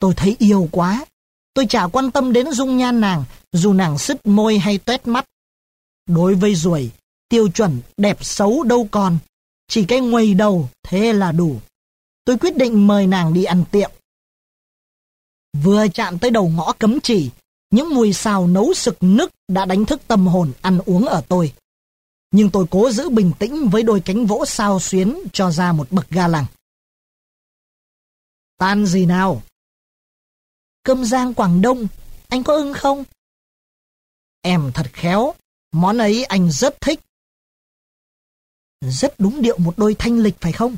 Tôi thấy yêu quá. Tôi chả quan tâm đến dung nhan nàng, dù nàng sứt môi hay tuét mắt. Đối với ruồi, tiêu chuẩn đẹp xấu đâu còn. Chỉ cái ngoầy đầu, thế là đủ. Tôi quyết định mời nàng đi ăn tiệm. Vừa chạm tới đầu ngõ cấm chỉ, những mùi xào nấu sực nức đã đánh thức tâm hồn ăn uống ở tôi. Nhưng tôi cố giữ bình tĩnh với đôi cánh vỗ sao xuyến cho ra một bậc ga lăng. Tan gì nào? Cơm rang Quảng Đông, anh có ưng không? Em thật khéo, món ấy anh rất thích. Rất đúng điệu một đôi thanh lịch phải không?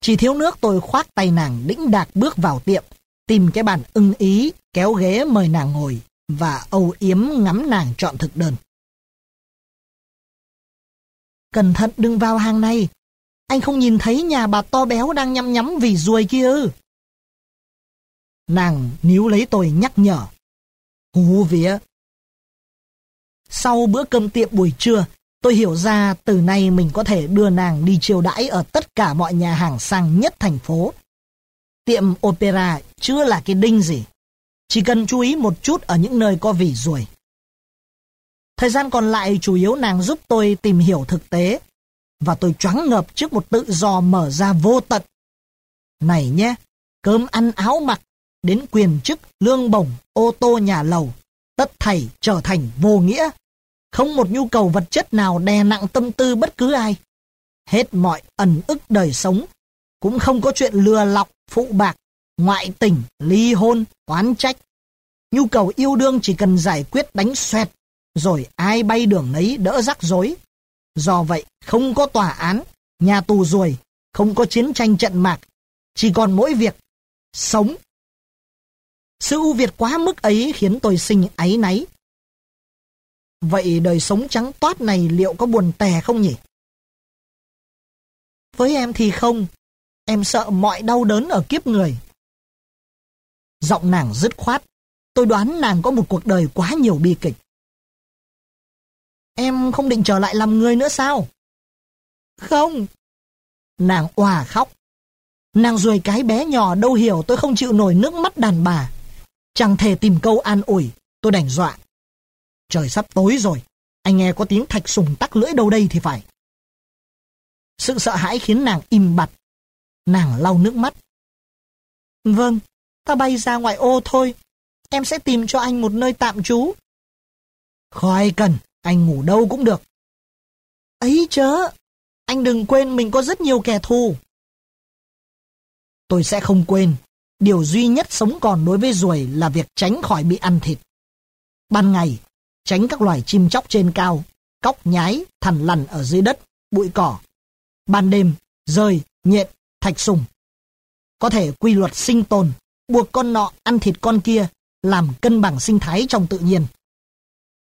Chỉ thiếu nước tôi khoác tay nàng đĩnh đạc bước vào tiệm, tìm cái bàn ưng ý, kéo ghế mời nàng ngồi và âu yếm ngắm nàng chọn thực đơn. Cẩn thận đừng vào hàng này, anh không nhìn thấy nhà bà to béo đang nhắm nhắm vì ruồi kia ư. Nàng níu lấy tôi nhắc nhở. Hú vía. Sau bữa cơm tiệm buổi trưa, tôi hiểu ra từ nay mình có thể đưa nàng đi chiêu đãi ở tất cả mọi nhà hàng sang nhất thành phố. Tiệm opera chưa là cái đinh gì. Chỉ cần chú ý một chút ở những nơi có vỉ ruồi. Thời gian còn lại chủ yếu nàng giúp tôi tìm hiểu thực tế. Và tôi choáng ngợp trước một tự do mở ra vô tận. Này nhé, cơm ăn áo mặc, đến quyền chức, lương bổng, ô tô nhà lầu, tất thảy trở thành vô nghĩa. Không một nhu cầu vật chất nào đè nặng tâm tư bất cứ ai. Hết mọi ẩn ức đời sống, cũng không có chuyện lừa lọc, phụ bạc, ngoại tình, ly hôn, oán trách. Nhu cầu yêu đương chỉ cần giải quyết đánh xoẹt, rồi ai bay đường nấy đỡ rắc rối. Do vậy, không có tòa án, nhà tù ruồi, không có chiến tranh trận mạc, chỉ còn mỗi việc sống. Sự ưu việt quá mức ấy khiến tôi sinh áy náy. Vậy đời sống trắng toát này liệu có buồn tè không nhỉ? Với em thì không. Em sợ mọi đau đớn ở kiếp người. Giọng nàng dứt khoát. Tôi đoán nàng có một cuộc đời quá nhiều bi kịch. Em không định trở lại làm người nữa sao? Không. Nàng òa khóc. Nàng ruồi cái bé nhỏ đâu hiểu tôi không chịu nổi nước mắt đàn bà. Chẳng thể tìm câu an ủi, tôi đành dọa. Trời sắp tối rồi, anh nghe có tiếng thạch sùng tắc lưỡi đâu đây thì phải. Sự sợ hãi khiến nàng im bặt. Nàng lau nước mắt. Vâng, ta bay ra ngoài ô thôi. Em sẽ tìm cho anh một nơi tạm trú. Khỏi cần, anh ngủ đâu cũng được. Ấy chớ, anh đừng quên mình có rất nhiều kẻ thù. Tôi sẽ không quên. Điều duy nhất sống còn đối với ruồi là việc tránh khỏi bị ăn thịt. Ban ngày, tránh các loài chim chóc trên cao, cóc nhái, thằn lằn ở dưới đất, bụi cỏ. Ban đêm, rơi, nhện, thạch sùng. Có thể quy luật sinh tồn, buộc con nọ ăn thịt con kia, làm cân bằng sinh thái trong tự nhiên.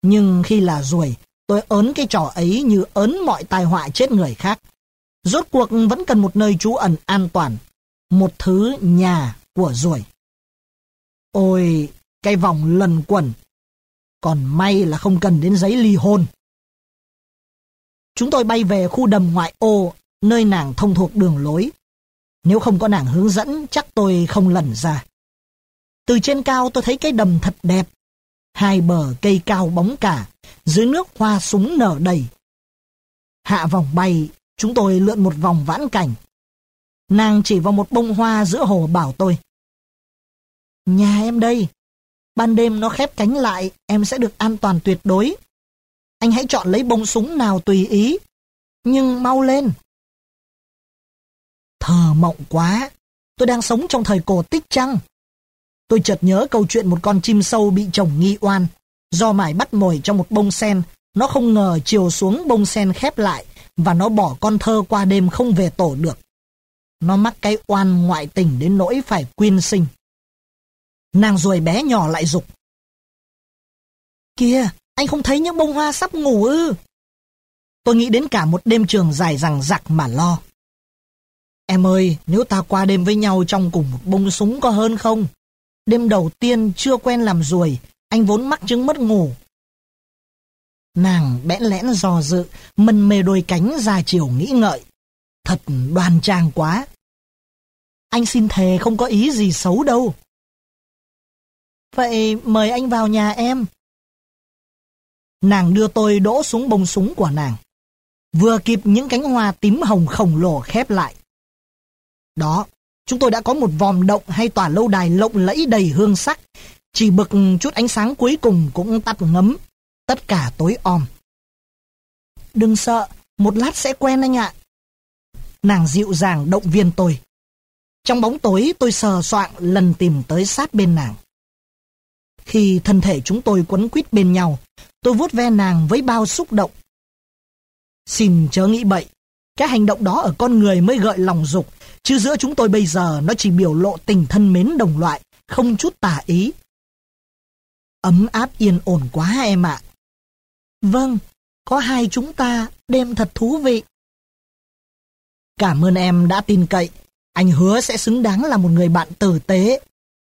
Nhưng khi là ruồi, tôi ớn cái trò ấy như ớn mọi tai họa chết người khác. Rốt cuộc vẫn cần một nơi trú ẩn an toàn, một thứ nhà của ruồi. Ôi, cái vòng lần quẩn. Còn may là không cần đến giấy ly hôn. Chúng tôi bay về khu đầm ngoại ô, nơi nàng thông thuộc đường lối. Nếu không có nàng hướng dẫn, chắc tôi không lần ra. Từ trên cao tôi thấy cái đầm thật đẹp. Hai bờ cây cao bóng cả, dưới nước hoa súng nở đầy. Hạ vòng bay, chúng tôi lượn một vòng vãn cảnh. Nàng chỉ vào một bông hoa giữa hồ bảo tôi. Nhà em đây. Ban đêm nó khép cánh lại, em sẽ được an toàn tuyệt đối. Anh hãy chọn lấy bông súng nào tùy ý. Nhưng mau lên. Thờ mộng quá. Tôi đang sống trong thời cổ tích chăng? Tôi chợt nhớ câu chuyện một con chim sâu bị chồng nghi oan. Do mải bắt mồi trong một bông sen, nó không ngờ chiều xuống bông sen khép lại và nó bỏ con thơ qua đêm không về tổ được. Nó mắc cái oan ngoại tình đến nỗi phải quyên sinh. Nàng ruồi bé nhỏ lại dục. Kìa, anh không thấy những bông hoa sắp ngủ ư? Tôi nghĩ đến cả một đêm trường dài rằng giặc mà lo. Em ơi, nếu ta qua đêm với nhau trong cùng một bông súng có hơn không? Đêm đầu tiên chưa quen làm ruồi, anh vốn mắc chứng mất ngủ. Nàng bẽn lẽn dò dự, mân mê đôi cánh ra chiều nghĩ ngợi. Thật đoan trang quá. Anh xin thề không có ý gì xấu đâu. Vậy mời anh vào nhà em. Nàng đưa tôi đỗ xuống bông súng của nàng. Vừa kịp những cánh hoa tím hồng khổng lồ khép lại. Đó, chúng tôi đã có một vòm động hay tòa lâu đài lộng lẫy đầy hương sắc. Chỉ bực chút ánh sáng cuối cùng cũng tắt ngấm. Tất cả tối om. Đừng sợ, một lát sẽ quen anh ạ. Nàng dịu dàng động viên tôi. Trong bóng tối tôi sờ soạng lần tìm tới sát bên nàng. Khi thân thể chúng tôi quấn quýt bên nhau, tôi vuốt ve nàng với bao xúc động. Xin chớ nghĩ bậy, cái hành động đó ở con người mới gợi lòng dục, chứ giữa chúng tôi bây giờ nó chỉ biểu lộ tình thân mến đồng loại, không chút tà ý. Ấm áp yên ổn quá em ạ. Vâng, có hai chúng ta, đêm thật thú vị. Cảm ơn em đã tin cậy, anh hứa sẽ xứng đáng là một người bạn tử tế.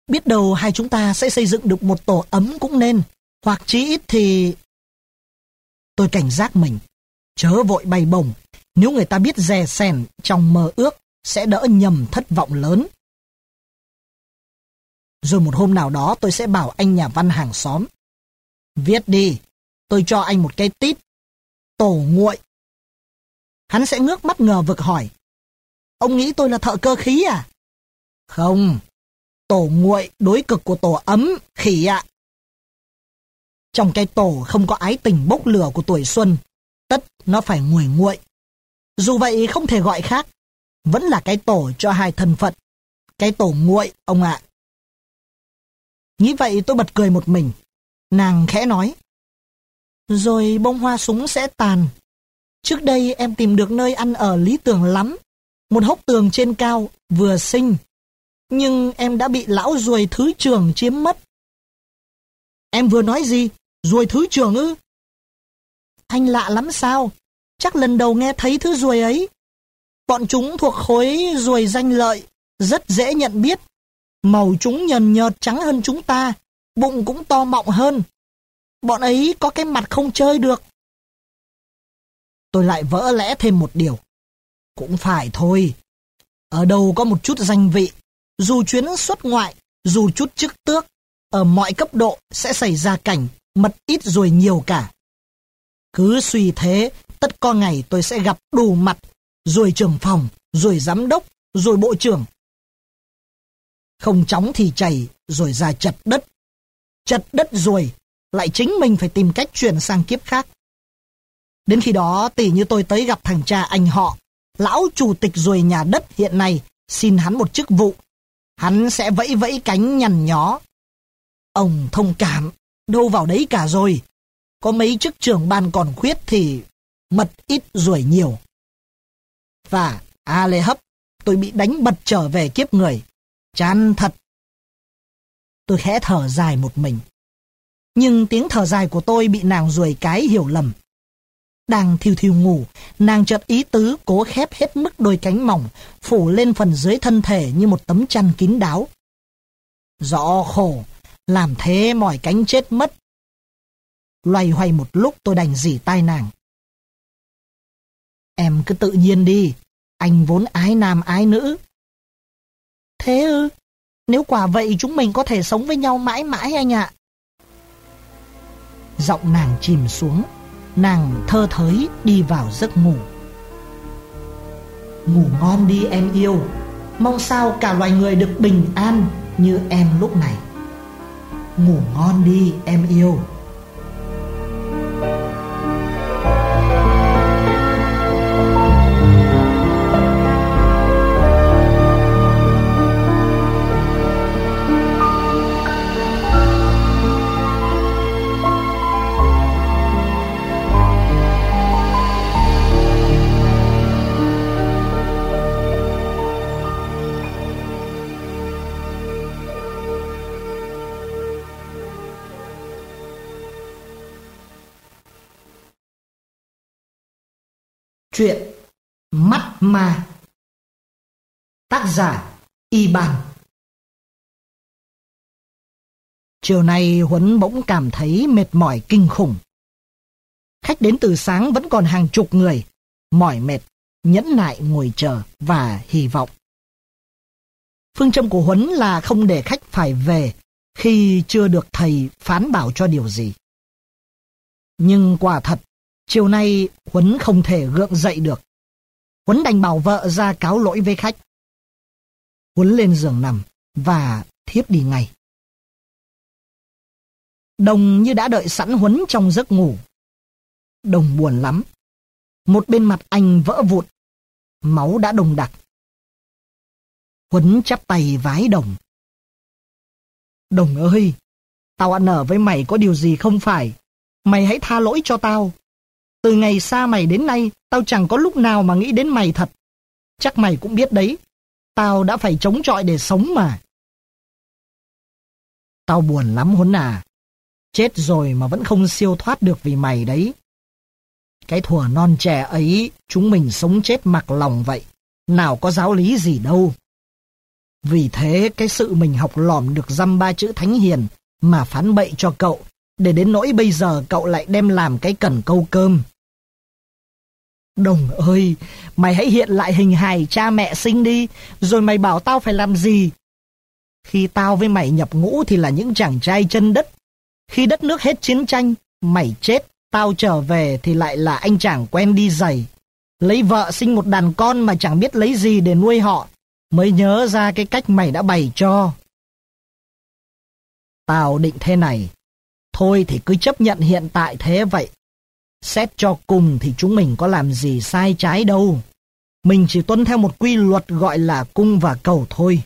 Biết đâu hai chúng ta sẽ xây dựng được một tổ ấm cũng nên, hoặc chí ít thì... Tôi cảnh giác mình, chớ vội bay bổng, nếu người ta biết dè sèn trong mơ ước sẽ đỡ nhầm thất vọng lớn. Rồi một hôm nào đó tôi sẽ bảo anh nhà văn hàng xóm. Viết đi, tôi cho anh một cái tít. Tổ nguội. Hắn sẽ ngước mắt ngờ vực hỏi. Ông nghĩ tôi là thợ cơ khí à? Không, tổ nguội đối cực của tổ ấm, khỉ ạ. Trong cái tổ không có ái tình bốc lửa của tuổi xuân, tất nó phải nguội nguội. Dù vậy không thể gọi khác, vẫn là cái tổ cho hai thân phận. Cái tổ nguội, ông ạ. Nghĩ vậy tôi bật cười một mình. Nàng khẽ nói. Rồi bông hoa súng sẽ tàn. Trước đây em tìm được nơi ăn ở lý tưởng lắm. Một hốc tường trên cao, vừa sinh Nhưng em đã bị lão ruồi thứ trưởng chiếm mất. Em vừa nói gì? Ruồi thứ trưởng ư? Anh lạ lắm sao? Chắc lần đầu nghe thấy thứ ruồi ấy. Bọn chúng thuộc khối ruồi danh lợi, rất dễ nhận biết. Màu chúng nhờn nhợt trắng hơn chúng ta, bụng cũng to mọng hơn. Bọn ấy có cái mặt không chơi được. Tôi lại vỡ lẽ thêm một điều. Cũng phải thôi. Ở đâu có một chút danh vị, dù chuyến xuất ngoại, dù chút chức tước, ở mọi cấp độ sẽ xảy ra cảnh mật ít rồi nhiều cả. Cứ suy thế, tất có ngày tôi sẽ gặp đủ mặt, rồi trưởng phòng, rồi giám đốc, rồi bộ trưởng. Không chóng thì chảy, rồi ra chật đất. Chật đất rồi, lại chính mình phải tìm cách chuyển sang kiếp khác. Đến khi đó tỷ như tôi tới gặp thằng cha anh họ, lão chủ tịch ruồi nhà đất hiện nay, xin hắn một chức vụ. Hắn sẽ vẫy vẫy cánh nhằn nhó. Ông thông cảm, đâu vào đấy cả rồi. Có mấy chức trưởng ban còn khuyết thì mật ít ruồi nhiều. Và, a lê hấp, tôi bị đánh bật trở về kiếp người. Chán thật. Tôi khẽ thở dài một mình. Nhưng tiếng thở dài của tôi bị nàng ruồi cái hiểu lầm. Đang thiêu thiêu ngủ, nàng chợt ý tứ cố khép hết mức đôi cánh mỏng, phủ lên phần dưới thân thể như một tấm chăn kín đáo. Rõ khổ, làm thế mỏi cánh chết mất. Loay hoay một lúc tôi đành dỉ tai nàng. Em cứ tự nhiên đi, anh vốn ái nam ái nữ. Thế ư? Nếu quả vậy chúng mình có thể sống với nhau mãi mãi anh ạ. Giọng nàng chìm xuống, nàng thơ thới đi vào giấc ngủ. Ngủ ngon đi em yêu, mong sao cả loài người được bình an như em lúc này. Ngủ ngon đi em yêu. Ma Tác giả Y Bàn Chiều nay Huấn bỗng cảm thấy mệt mỏi kinh khủng. Khách đến từ sáng vẫn còn hàng chục người, mỏi mệt, nhẫn nại ngồi chờ và hy vọng. Phương châm của Huấn là không để khách phải về khi chưa được thầy phán bảo cho điều gì. Nhưng quả thật, Chiều nay Huấn không thể gượng dậy được. Huấn đành bảo vợ ra cáo lỗi với khách. Huấn lên giường nằm và thiếp đi ngay. Đồng như đã đợi sẵn Huấn trong giấc ngủ. Đồng buồn lắm. Một bên mặt anh vỡ vụn. Máu đã đồng đặc. Huấn chắp tay vái đồng. Đồng ơi, tao ăn ở với mày có điều gì không phải. Mày hãy tha lỗi cho tao. Từ ngày xa mày đến nay, tao chẳng có lúc nào mà nghĩ đến mày thật. Chắc mày cũng biết đấy, tao đã phải chống chọi để sống mà. Tao buồn lắm huấn à. Chết rồi mà vẫn không siêu thoát được vì mày đấy. Cái thuở non trẻ ấy, chúng mình sống chết mặc lòng vậy. Nào có giáo lý gì đâu. Vì thế, cái sự mình học lỏm được dăm ba chữ thánh hiền mà phán bậy cho cậu, để đến nỗi bây giờ cậu lại đem làm cái cần câu cơm. Đồng ơi, mày hãy hiện lại hình hài cha mẹ sinh đi, rồi mày bảo tao phải làm gì? Khi tao với mày nhập ngũ thì là những chàng trai chân đất. Khi đất nước hết chiến tranh, mày chết, tao trở về thì lại là anh chàng quen đi giày. Lấy vợ sinh một đàn con mà chẳng biết lấy gì để nuôi họ, mới nhớ ra cái cách mày đã bày cho. Tao định thế này, thôi thì cứ chấp nhận hiện tại thế vậy. Xét cho cùng thì chúng mình có làm gì sai trái đâu. Mình chỉ tuân theo một quy luật gọi là cung và cầu thôi.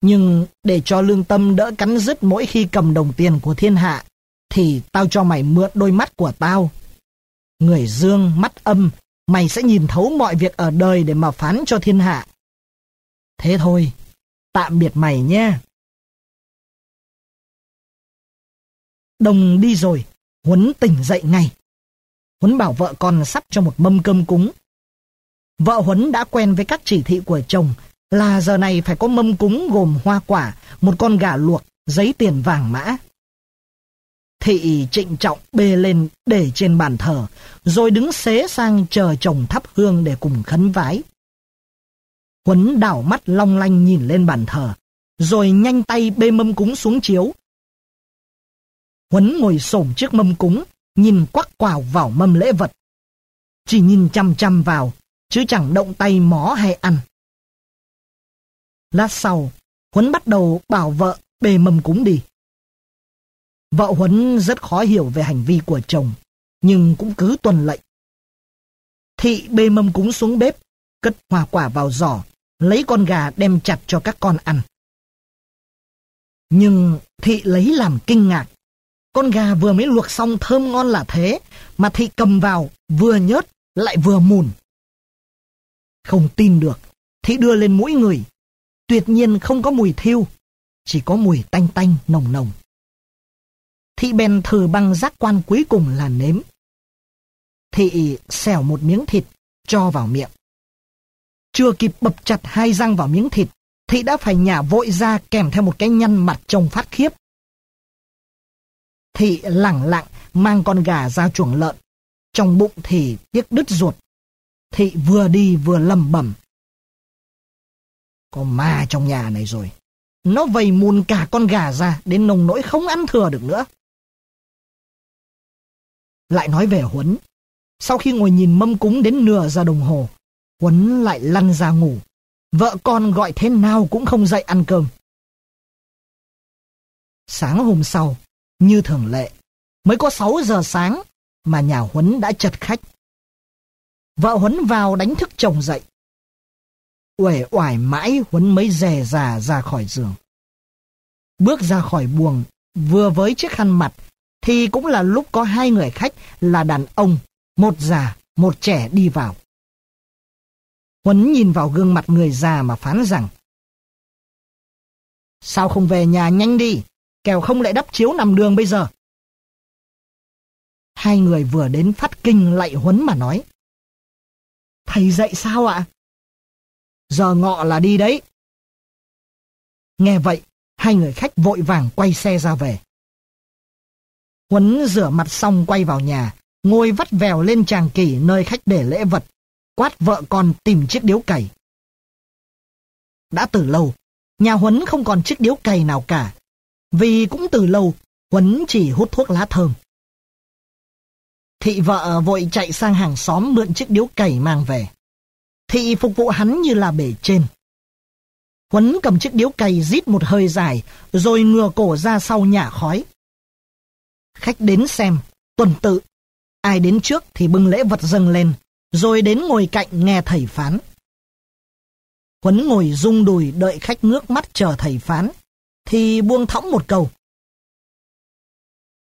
Nhưng để cho lương tâm đỡ cắn rứt mỗi khi cầm đồng tiền của thiên hạ, thì tao cho mày mượn đôi mắt của tao. Người dương, mắt âm, mày sẽ nhìn thấu mọi việc ở đời để mà phán cho thiên hạ. Thế thôi, tạm biệt mày nhé. Đồng đi rồi, Huấn tỉnh dậy ngay. Huấn bảo vợ con sắp cho một mâm cơm cúng. Vợ Huấn đã quen với các chỉ thị của chồng là giờ này phải có mâm cúng gồm hoa quả, một con gà luộc, giấy tiền vàng mã. Thị trịnh trọng bê lên để trên bàn thờ, rồi đứng xế sang chờ chồng thắp hương để cùng khấn vái. Huấn đảo mắt long lanh nhìn lên bàn thờ, rồi nhanh tay bê mâm cúng xuống chiếu. Huấn ngồi xổm trước mâm cúng, nhìn quắc quào vào mâm lễ vật. Chỉ nhìn chăm chăm vào, chứ chẳng động tay mó hay ăn. Lát sau, Huấn bắt đầu bảo vợ bề mâm cúng đi. Vợ Huấn rất khó hiểu về hành vi của chồng, nhưng cũng cứ tuân lệnh. Thị bê mâm cúng xuống bếp, cất hoa quả vào giỏ, lấy con gà đem chặt cho các con ăn. Nhưng Thị lấy làm kinh ngạc. Con gà vừa mới luộc xong thơm ngon là thế, mà Thị cầm vào vừa nhớt lại vừa mùn. Không tin được, Thị đưa lên mũi người. Tuyệt nhiên không có mùi thiêu, chỉ có mùi tanh tanh nồng nồng. Thị bèn thử bằng giác quan cuối cùng là nếm. Thị xẻo một miếng thịt, cho vào miệng. Chưa kịp bập chặt hai răng vào miếng thịt, Thị đã phải nhả vội ra kèm theo một cái nhăn mặt trông phát khiếp. Thị lẳng lặng mang con gà ra chuồng lợn. Trong bụng thì tiếc đứt ruột. Thị vừa đi vừa lầm bẩm. Có ma trong nhà này rồi. Nó vầy mùn cả con gà ra đến nồng nỗi không ăn thừa được nữa. Lại nói về Huấn. Sau khi ngồi nhìn mâm cúng đến nửa giờ đồng hồ, Huấn lại lăn ra ngủ. Vợ con gọi thế nào cũng không dậy ăn cơm. Sáng hôm sau, như thường lệ, mới có 6 giờ sáng mà nhà Huấn đã chật khách. Vợ Huấn vào đánh thức chồng dậy. Uể oải mãi Huấn mới dè già ra khỏi giường. Bước ra khỏi buồng, vừa với chiếc khăn mặt, thì cũng là lúc có hai người khách là đàn ông, một già, một trẻ đi vào. Huấn nhìn vào gương mặt người già mà phán rằng Sao không về nhà nhanh đi, kẻo không lại đắp chiếu nằm đường bây giờ. Hai người vừa đến phát kinh lạy Huấn mà nói Thầy dậy sao ạ? Giờ ngọ là đi đấy. Nghe vậy, hai người khách vội vàng quay xe ra về. Huấn rửa mặt xong quay vào nhà, ngồi vắt vèo lên tràng kỷ nơi khách để lễ vật, quát vợ con tìm chiếc điếu cày. Đã từ lâu, nhà Huấn không còn chiếc điếu cày nào cả, vì cũng từ lâu Huấn chỉ hút thuốc lá thơm. Thị vợ vội chạy sang hàng xóm mượn chiếc điếu cày mang về. Thị phục vụ hắn như là bể trên. Huấn cầm chiếc điếu cày rít một hơi dài, rồi ngừa cổ ra sau nhả khói. Khách đến xem, tuần tự. Ai đến trước thì bưng lễ vật dâng lên, rồi đến ngồi cạnh nghe thầy phán. Huấn ngồi rung đùi đợi khách ngước mắt chờ thầy phán, thì buông thõng một câu.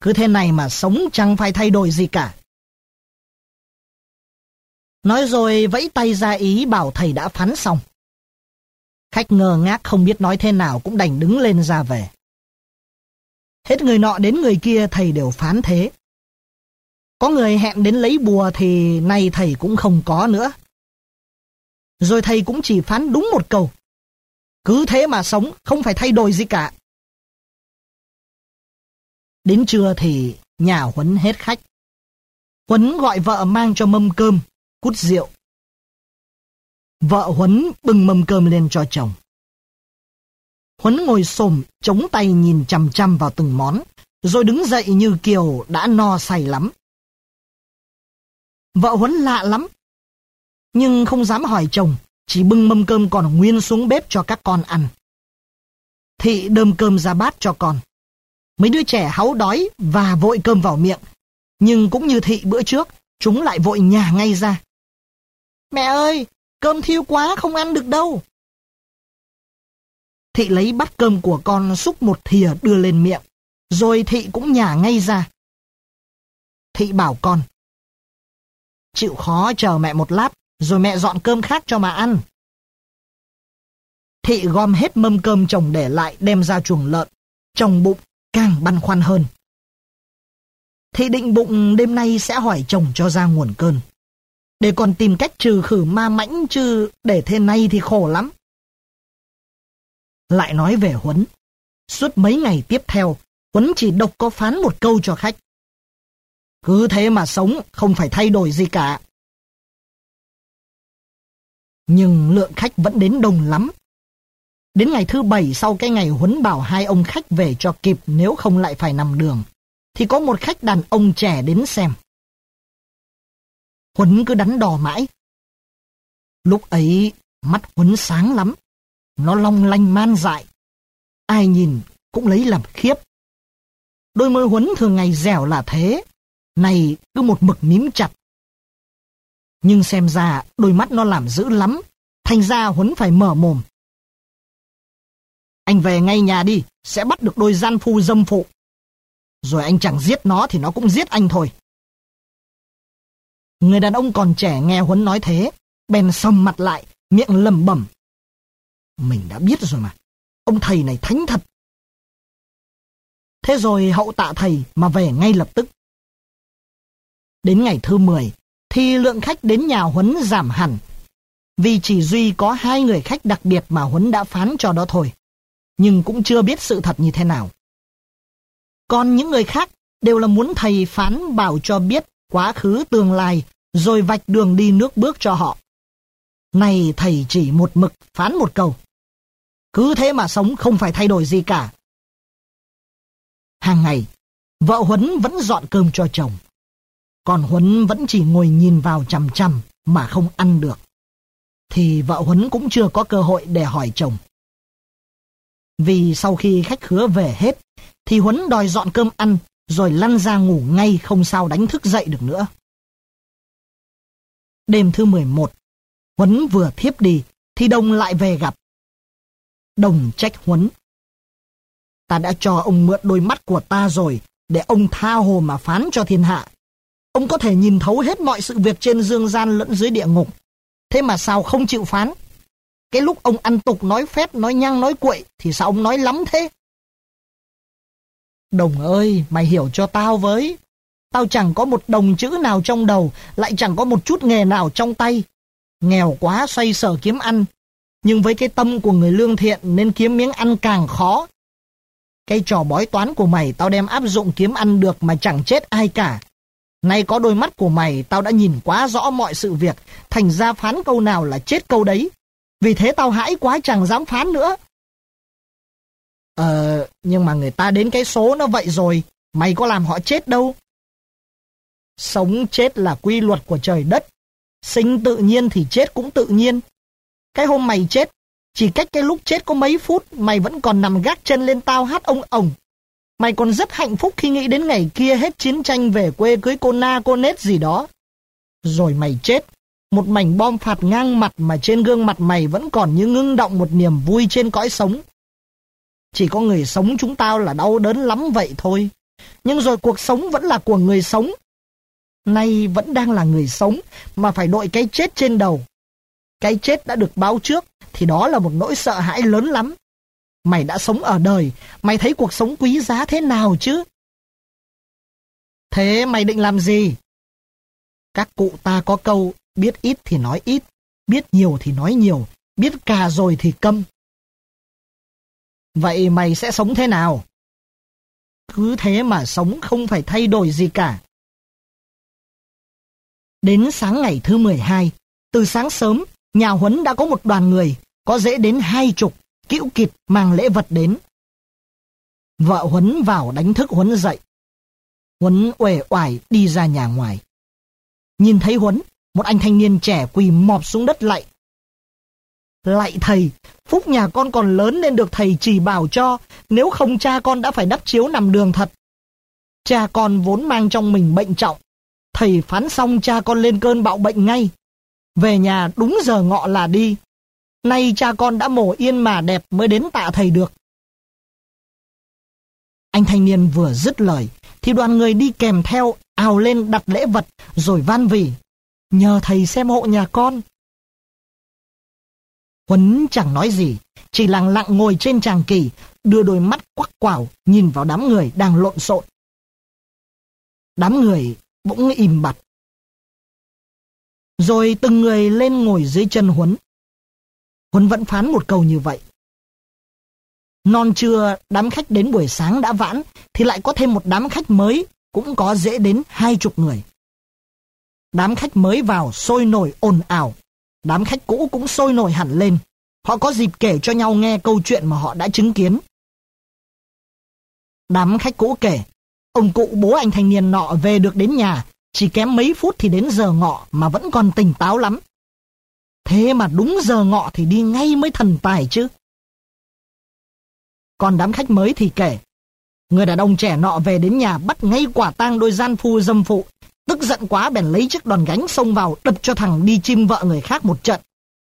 Cứ thế này mà sống chẳng phải thay đổi gì cả. Nói rồi vẫy tay ra ý bảo thầy đã phán xong. Khách ngờ ngác không biết nói thế nào cũng đành đứng lên ra về. Hết người nọ đến người kia, thầy đều phán thế. Có người hẹn đến lấy bùa thì nay thầy cũng không có nữa. Rồi thầy cũng chỉ phán đúng một câu. Cứ thế mà sống, không phải thay đổi gì cả. Đến trưa thì nhà Huấn hết khách. Huấn gọi vợ mang cho mâm cơm, cút rượu. Vợ Huấn bưng mâm cơm lên cho chồng. Huấn ngồi xổm chống tay nhìn chằm chằm vào từng món, rồi đứng dậy như kiều đã no say lắm. Vợ Huấn lạ lắm, nhưng không dám hỏi chồng, chỉ bưng mâm cơm còn nguyên xuống bếp cho các con ăn. Thị đơm cơm ra bát cho con. Mấy đứa trẻ háu đói và vội cơm vào miệng, nhưng cũng như thị bữa trước, chúng lại vội nhà ngay ra. Mẹ ơi, cơm thiêu quá không ăn được đâu. Thị lấy bát cơm của con xúc một thìa đưa lên miệng, rồi thị cũng nhả ngay ra. Thị bảo con. Chịu khó chờ mẹ một lát, rồi mẹ dọn cơm khác cho mà ăn. Thị gom hết mâm cơm chồng để lại đem ra chuồng lợn, chồng bụng càng băn khoăn hơn. Thị định bụng đêm nay sẽ hỏi chồng cho ra nguồn cơn. Để còn tìm cách trừ khử ma mãnh chứ để thế này thì khổ lắm. Lại nói về Huấn. Suốt mấy ngày tiếp theo, Huấn chỉ độc có phán một câu cho khách. Cứ thế mà sống, không phải thay đổi gì cả. Nhưng lượng khách vẫn đến đông lắm. Đến ngày thứ bảy sau cái ngày Huấn bảo hai ông khách về cho kịp nếu không lại phải nằm đường, thì có một khách đàn ông trẻ đến xem. Huấn cứ đắn đò mãi. Lúc ấy mắt Huấn sáng lắm, nó long lanh man dại. Ai nhìn cũng lấy làm khiếp. Đôi môi Huấn thường ngày dẻo là thế, này cứ một mực mím chặt. Nhưng xem ra đôi mắt nó làm dữ lắm, thành ra Huấn phải mở mồm. Anh về ngay nhà đi, sẽ bắt được đôi gian phu dâm phụ. Rồi anh chẳng giết nó thì nó cũng giết anh thôi. Người đàn ông còn trẻ nghe Huấn nói thế, bèn sầm mặt lại, miệng lầm bẩm. Mình đã biết rồi mà, ông thầy này thánh thật. Thế rồi hậu tạ thầy mà về ngay lập tức. Đến ngày thứ 10, thì lượng khách đến nhà Huấn giảm hẳn. Vì chỉ duy có hai người khách đặc biệt mà Huấn đã phán cho đó thôi. Nhưng cũng chưa biết sự thật như thế nào. Còn những người khác đều là muốn thầy phán bảo cho biết quá khứ tương lai, rồi vạch đường đi nước bước cho họ. Này thầy chỉ một mực phán một câu. Cứ thế mà sống không phải thay đổi gì cả. Hàng ngày, vợ Huấn vẫn dọn cơm cho chồng. Còn Huấn vẫn chỉ ngồi nhìn vào chằm chằm mà không ăn được. Thì vợ Huấn cũng chưa có cơ hội để hỏi chồng. Vì sau khi khách khứa về hết, thì Huấn đòi dọn cơm ăn, rồi lăn ra ngủ ngay không sao đánh thức dậy được nữa. Đêm thứ 11, Huấn vừa thiếp đi, thì Đồng lại về gặp. Đồng trách Huấn. Ta đã cho ông mượn đôi mắt của ta rồi, để ông tha hồ mà phán cho thiên hạ. Ông có thể nhìn thấu hết mọi sự việc trên dương gian lẫn dưới địa ngục. Thế mà sao không chịu phán? Cái lúc ông ăn tục nói phép, nói nhăng, nói quậy, thì sao ông nói lắm thế? Đồng ơi, mày hiểu cho tao với. Tao chẳng có một đồng chữ nào trong đầu, lại chẳng có một chút nghề nào trong tay. Nghèo quá xoay sở kiếm ăn. Nhưng với cái tâm của người lương thiện nên kiếm miếng ăn càng khó. Cái trò bói toán của mày tao đem áp dụng kiếm ăn được mà chẳng chết ai cả. Nay có đôi mắt của mày tao đã nhìn quá rõ mọi sự việc, thành ra phán câu nào là chết câu đấy. Vì thế tao hãi quá chẳng dám phán nữa. Ờ, nhưng mà người ta đến cái số nó vậy rồi, mày có làm họ chết đâu. Sống chết là quy luật của trời đất. Sinh tự nhiên thì chết cũng tự nhiên. Cái hôm mày chết, chỉ cách cái lúc chết có mấy phút, mày vẫn còn nằm gác chân lên tao hát ông ổng. Mày còn rất hạnh phúc khi nghĩ đến ngày kia hết chiến tranh về quê cưới cô na cô nết gì đó. Rồi mày chết, một mảnh bom phạt ngang mặt mà trên gương mặt mày vẫn còn như ngưng động một niềm vui trên cõi sống. Chỉ có người sống chúng tao là đau đớn lắm vậy thôi. Nhưng rồi cuộc sống vẫn là của người sống. Nay vẫn đang là người sống mà phải đội cái chết trên đầu. Cái chết đã được báo trước thì đó là một nỗi sợ hãi lớn lắm. Mày đã sống ở đời, mày thấy cuộc sống quý giá thế nào chứ? Thế mày định làm gì? Các cụ ta có câu, biết ít thì nói ít, biết nhiều thì nói nhiều, biết cả rồi thì câm. Vậy mày sẽ sống thế nào? Cứ thế mà sống không phải thay đổi gì cả. Đến sáng ngày thứ 12, từ sáng sớm, nhà Huấn đã có một đoàn người, có dễ đến hai chục, cữu kịp mang lễ vật đến. Vợ Huấn vào đánh thức Huấn dậy. Huấn uể oải đi ra nhà ngoài. Nhìn thấy Huấn, một anh thanh niên trẻ quỳ mọp xuống đất lạy. Lạy thầy, phúc nhà con còn lớn nên được thầy chỉ bảo cho, nếu không cha con đã phải đắp chiếu nằm đường thật. Cha con vốn mang trong mình bệnh trọng, thầy phán xong cha con lên cơn bạo bệnh ngay. Về nhà đúng giờ ngọ là đi, Nay cha con đã mổ yên mà đẹp mới đến tạ thầy được. Anh thanh niên vừa dứt lời, thì đoàn người đi kèm theo ào lên đặt lễ vật rồi van vỉ. Nhờ thầy xem hộ nhà con. Huấn chẳng nói gì, chỉ lặng lặng ngồi trên tràng kỳ, đưa đôi mắt quắc quảo nhìn vào đám người đang lộn xộn. Đám người bỗng im bặt. Rồi từng người lên ngồi dưới chân Huấn. Huấn vẫn phán một câu như vậy. Non trưa, đám khách đến buổi sáng đã vãn, thì lại có thêm một đám khách mới, cũng có dễ đến hai chục người. Đám khách mới vào sôi nổi ồn ào, đám khách cũ cũng sôi nổi hẳn lên. Họ có dịp kể cho nhau nghe câu chuyện mà họ đã chứng kiến. Đám khách cũ kể, ông cụ bố anh thanh niên nọ về được đến nhà, chỉ kém mấy phút thì đến giờ ngọ mà vẫn còn tỉnh táo lắm. Thế mà đúng giờ ngọ thì đi ngay mới thần tài chứ. Còn đám khách mới thì kể, người đàn ông trẻ nọ về đến nhà bắt ngay quả tang đôi gian phu dâm phụ, tức giận quá bèn lấy chiếc đòn gánh xông vào đập cho thằng đi chim vợ người khác một trận.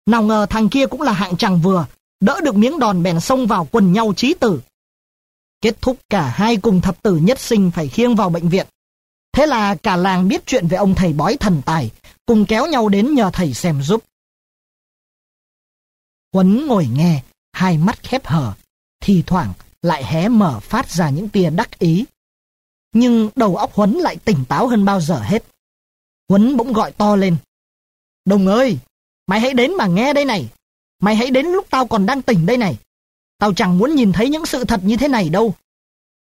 Nào ngờ thằng kia cũng là hạng chàng vừa, đỡ được miếng đòn bèn xông vào quần nhau trí tử. Kết thúc cả hai cùng thập tử nhất sinh phải khiêng vào bệnh viện. Thế là cả làng biết chuyện về ông thầy bói thần tài, cùng kéo nhau đến nhờ thầy xem giúp. Huấn ngồi nghe, hai mắt khép hờ, thì thoảng lại hé mở phát ra những tia đắc ý. Nhưng đầu óc Huấn lại tỉnh táo hơn bao giờ hết. Huấn bỗng gọi to lên. Đồng ơi, mày hãy đến mà nghe đây này. Mày hãy đến lúc tao còn đang tỉnh đây này. Tao chẳng muốn nhìn thấy những sự thật như thế này đâu.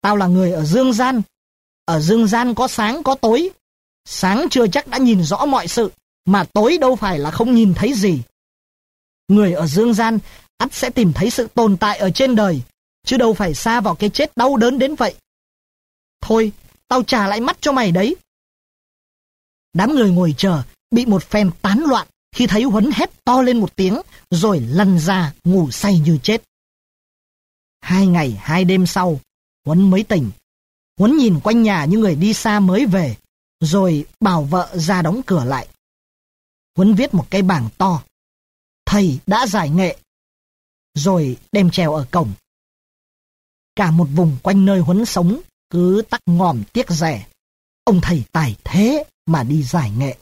Tao là người ở Dương Gian. Ở Dương Gian có sáng có tối. Sáng chưa chắc đã nhìn rõ mọi sự, mà tối đâu phải là không nhìn thấy gì. Người ở Dương Gian ắt sẽ tìm thấy sự tồn tại ở trên đời, chứ đâu phải xa vào cái chết đau đớn đến vậy. Thôi, tao trả lại mắt cho mày đấy. Đám người ngồi chờ, bị một phen tán loạn khi thấy Huấn hét to lên một tiếng, rồi lăn ra ngủ say như chết. Hai ngày hai đêm sau, Huấn mới tỉnh. Huấn nhìn quanh nhà như người đi xa mới về, rồi bảo vợ ra đóng cửa lại. Huấn viết một cái bảng to. Thầy đã giải nghệ. Rồi đem treo ở cổng. Cả một vùng quanh nơi Huấn sống, cứ tắc ngòm tiếc rẻ. Ông thầy tài thế mà đi giải nghệ.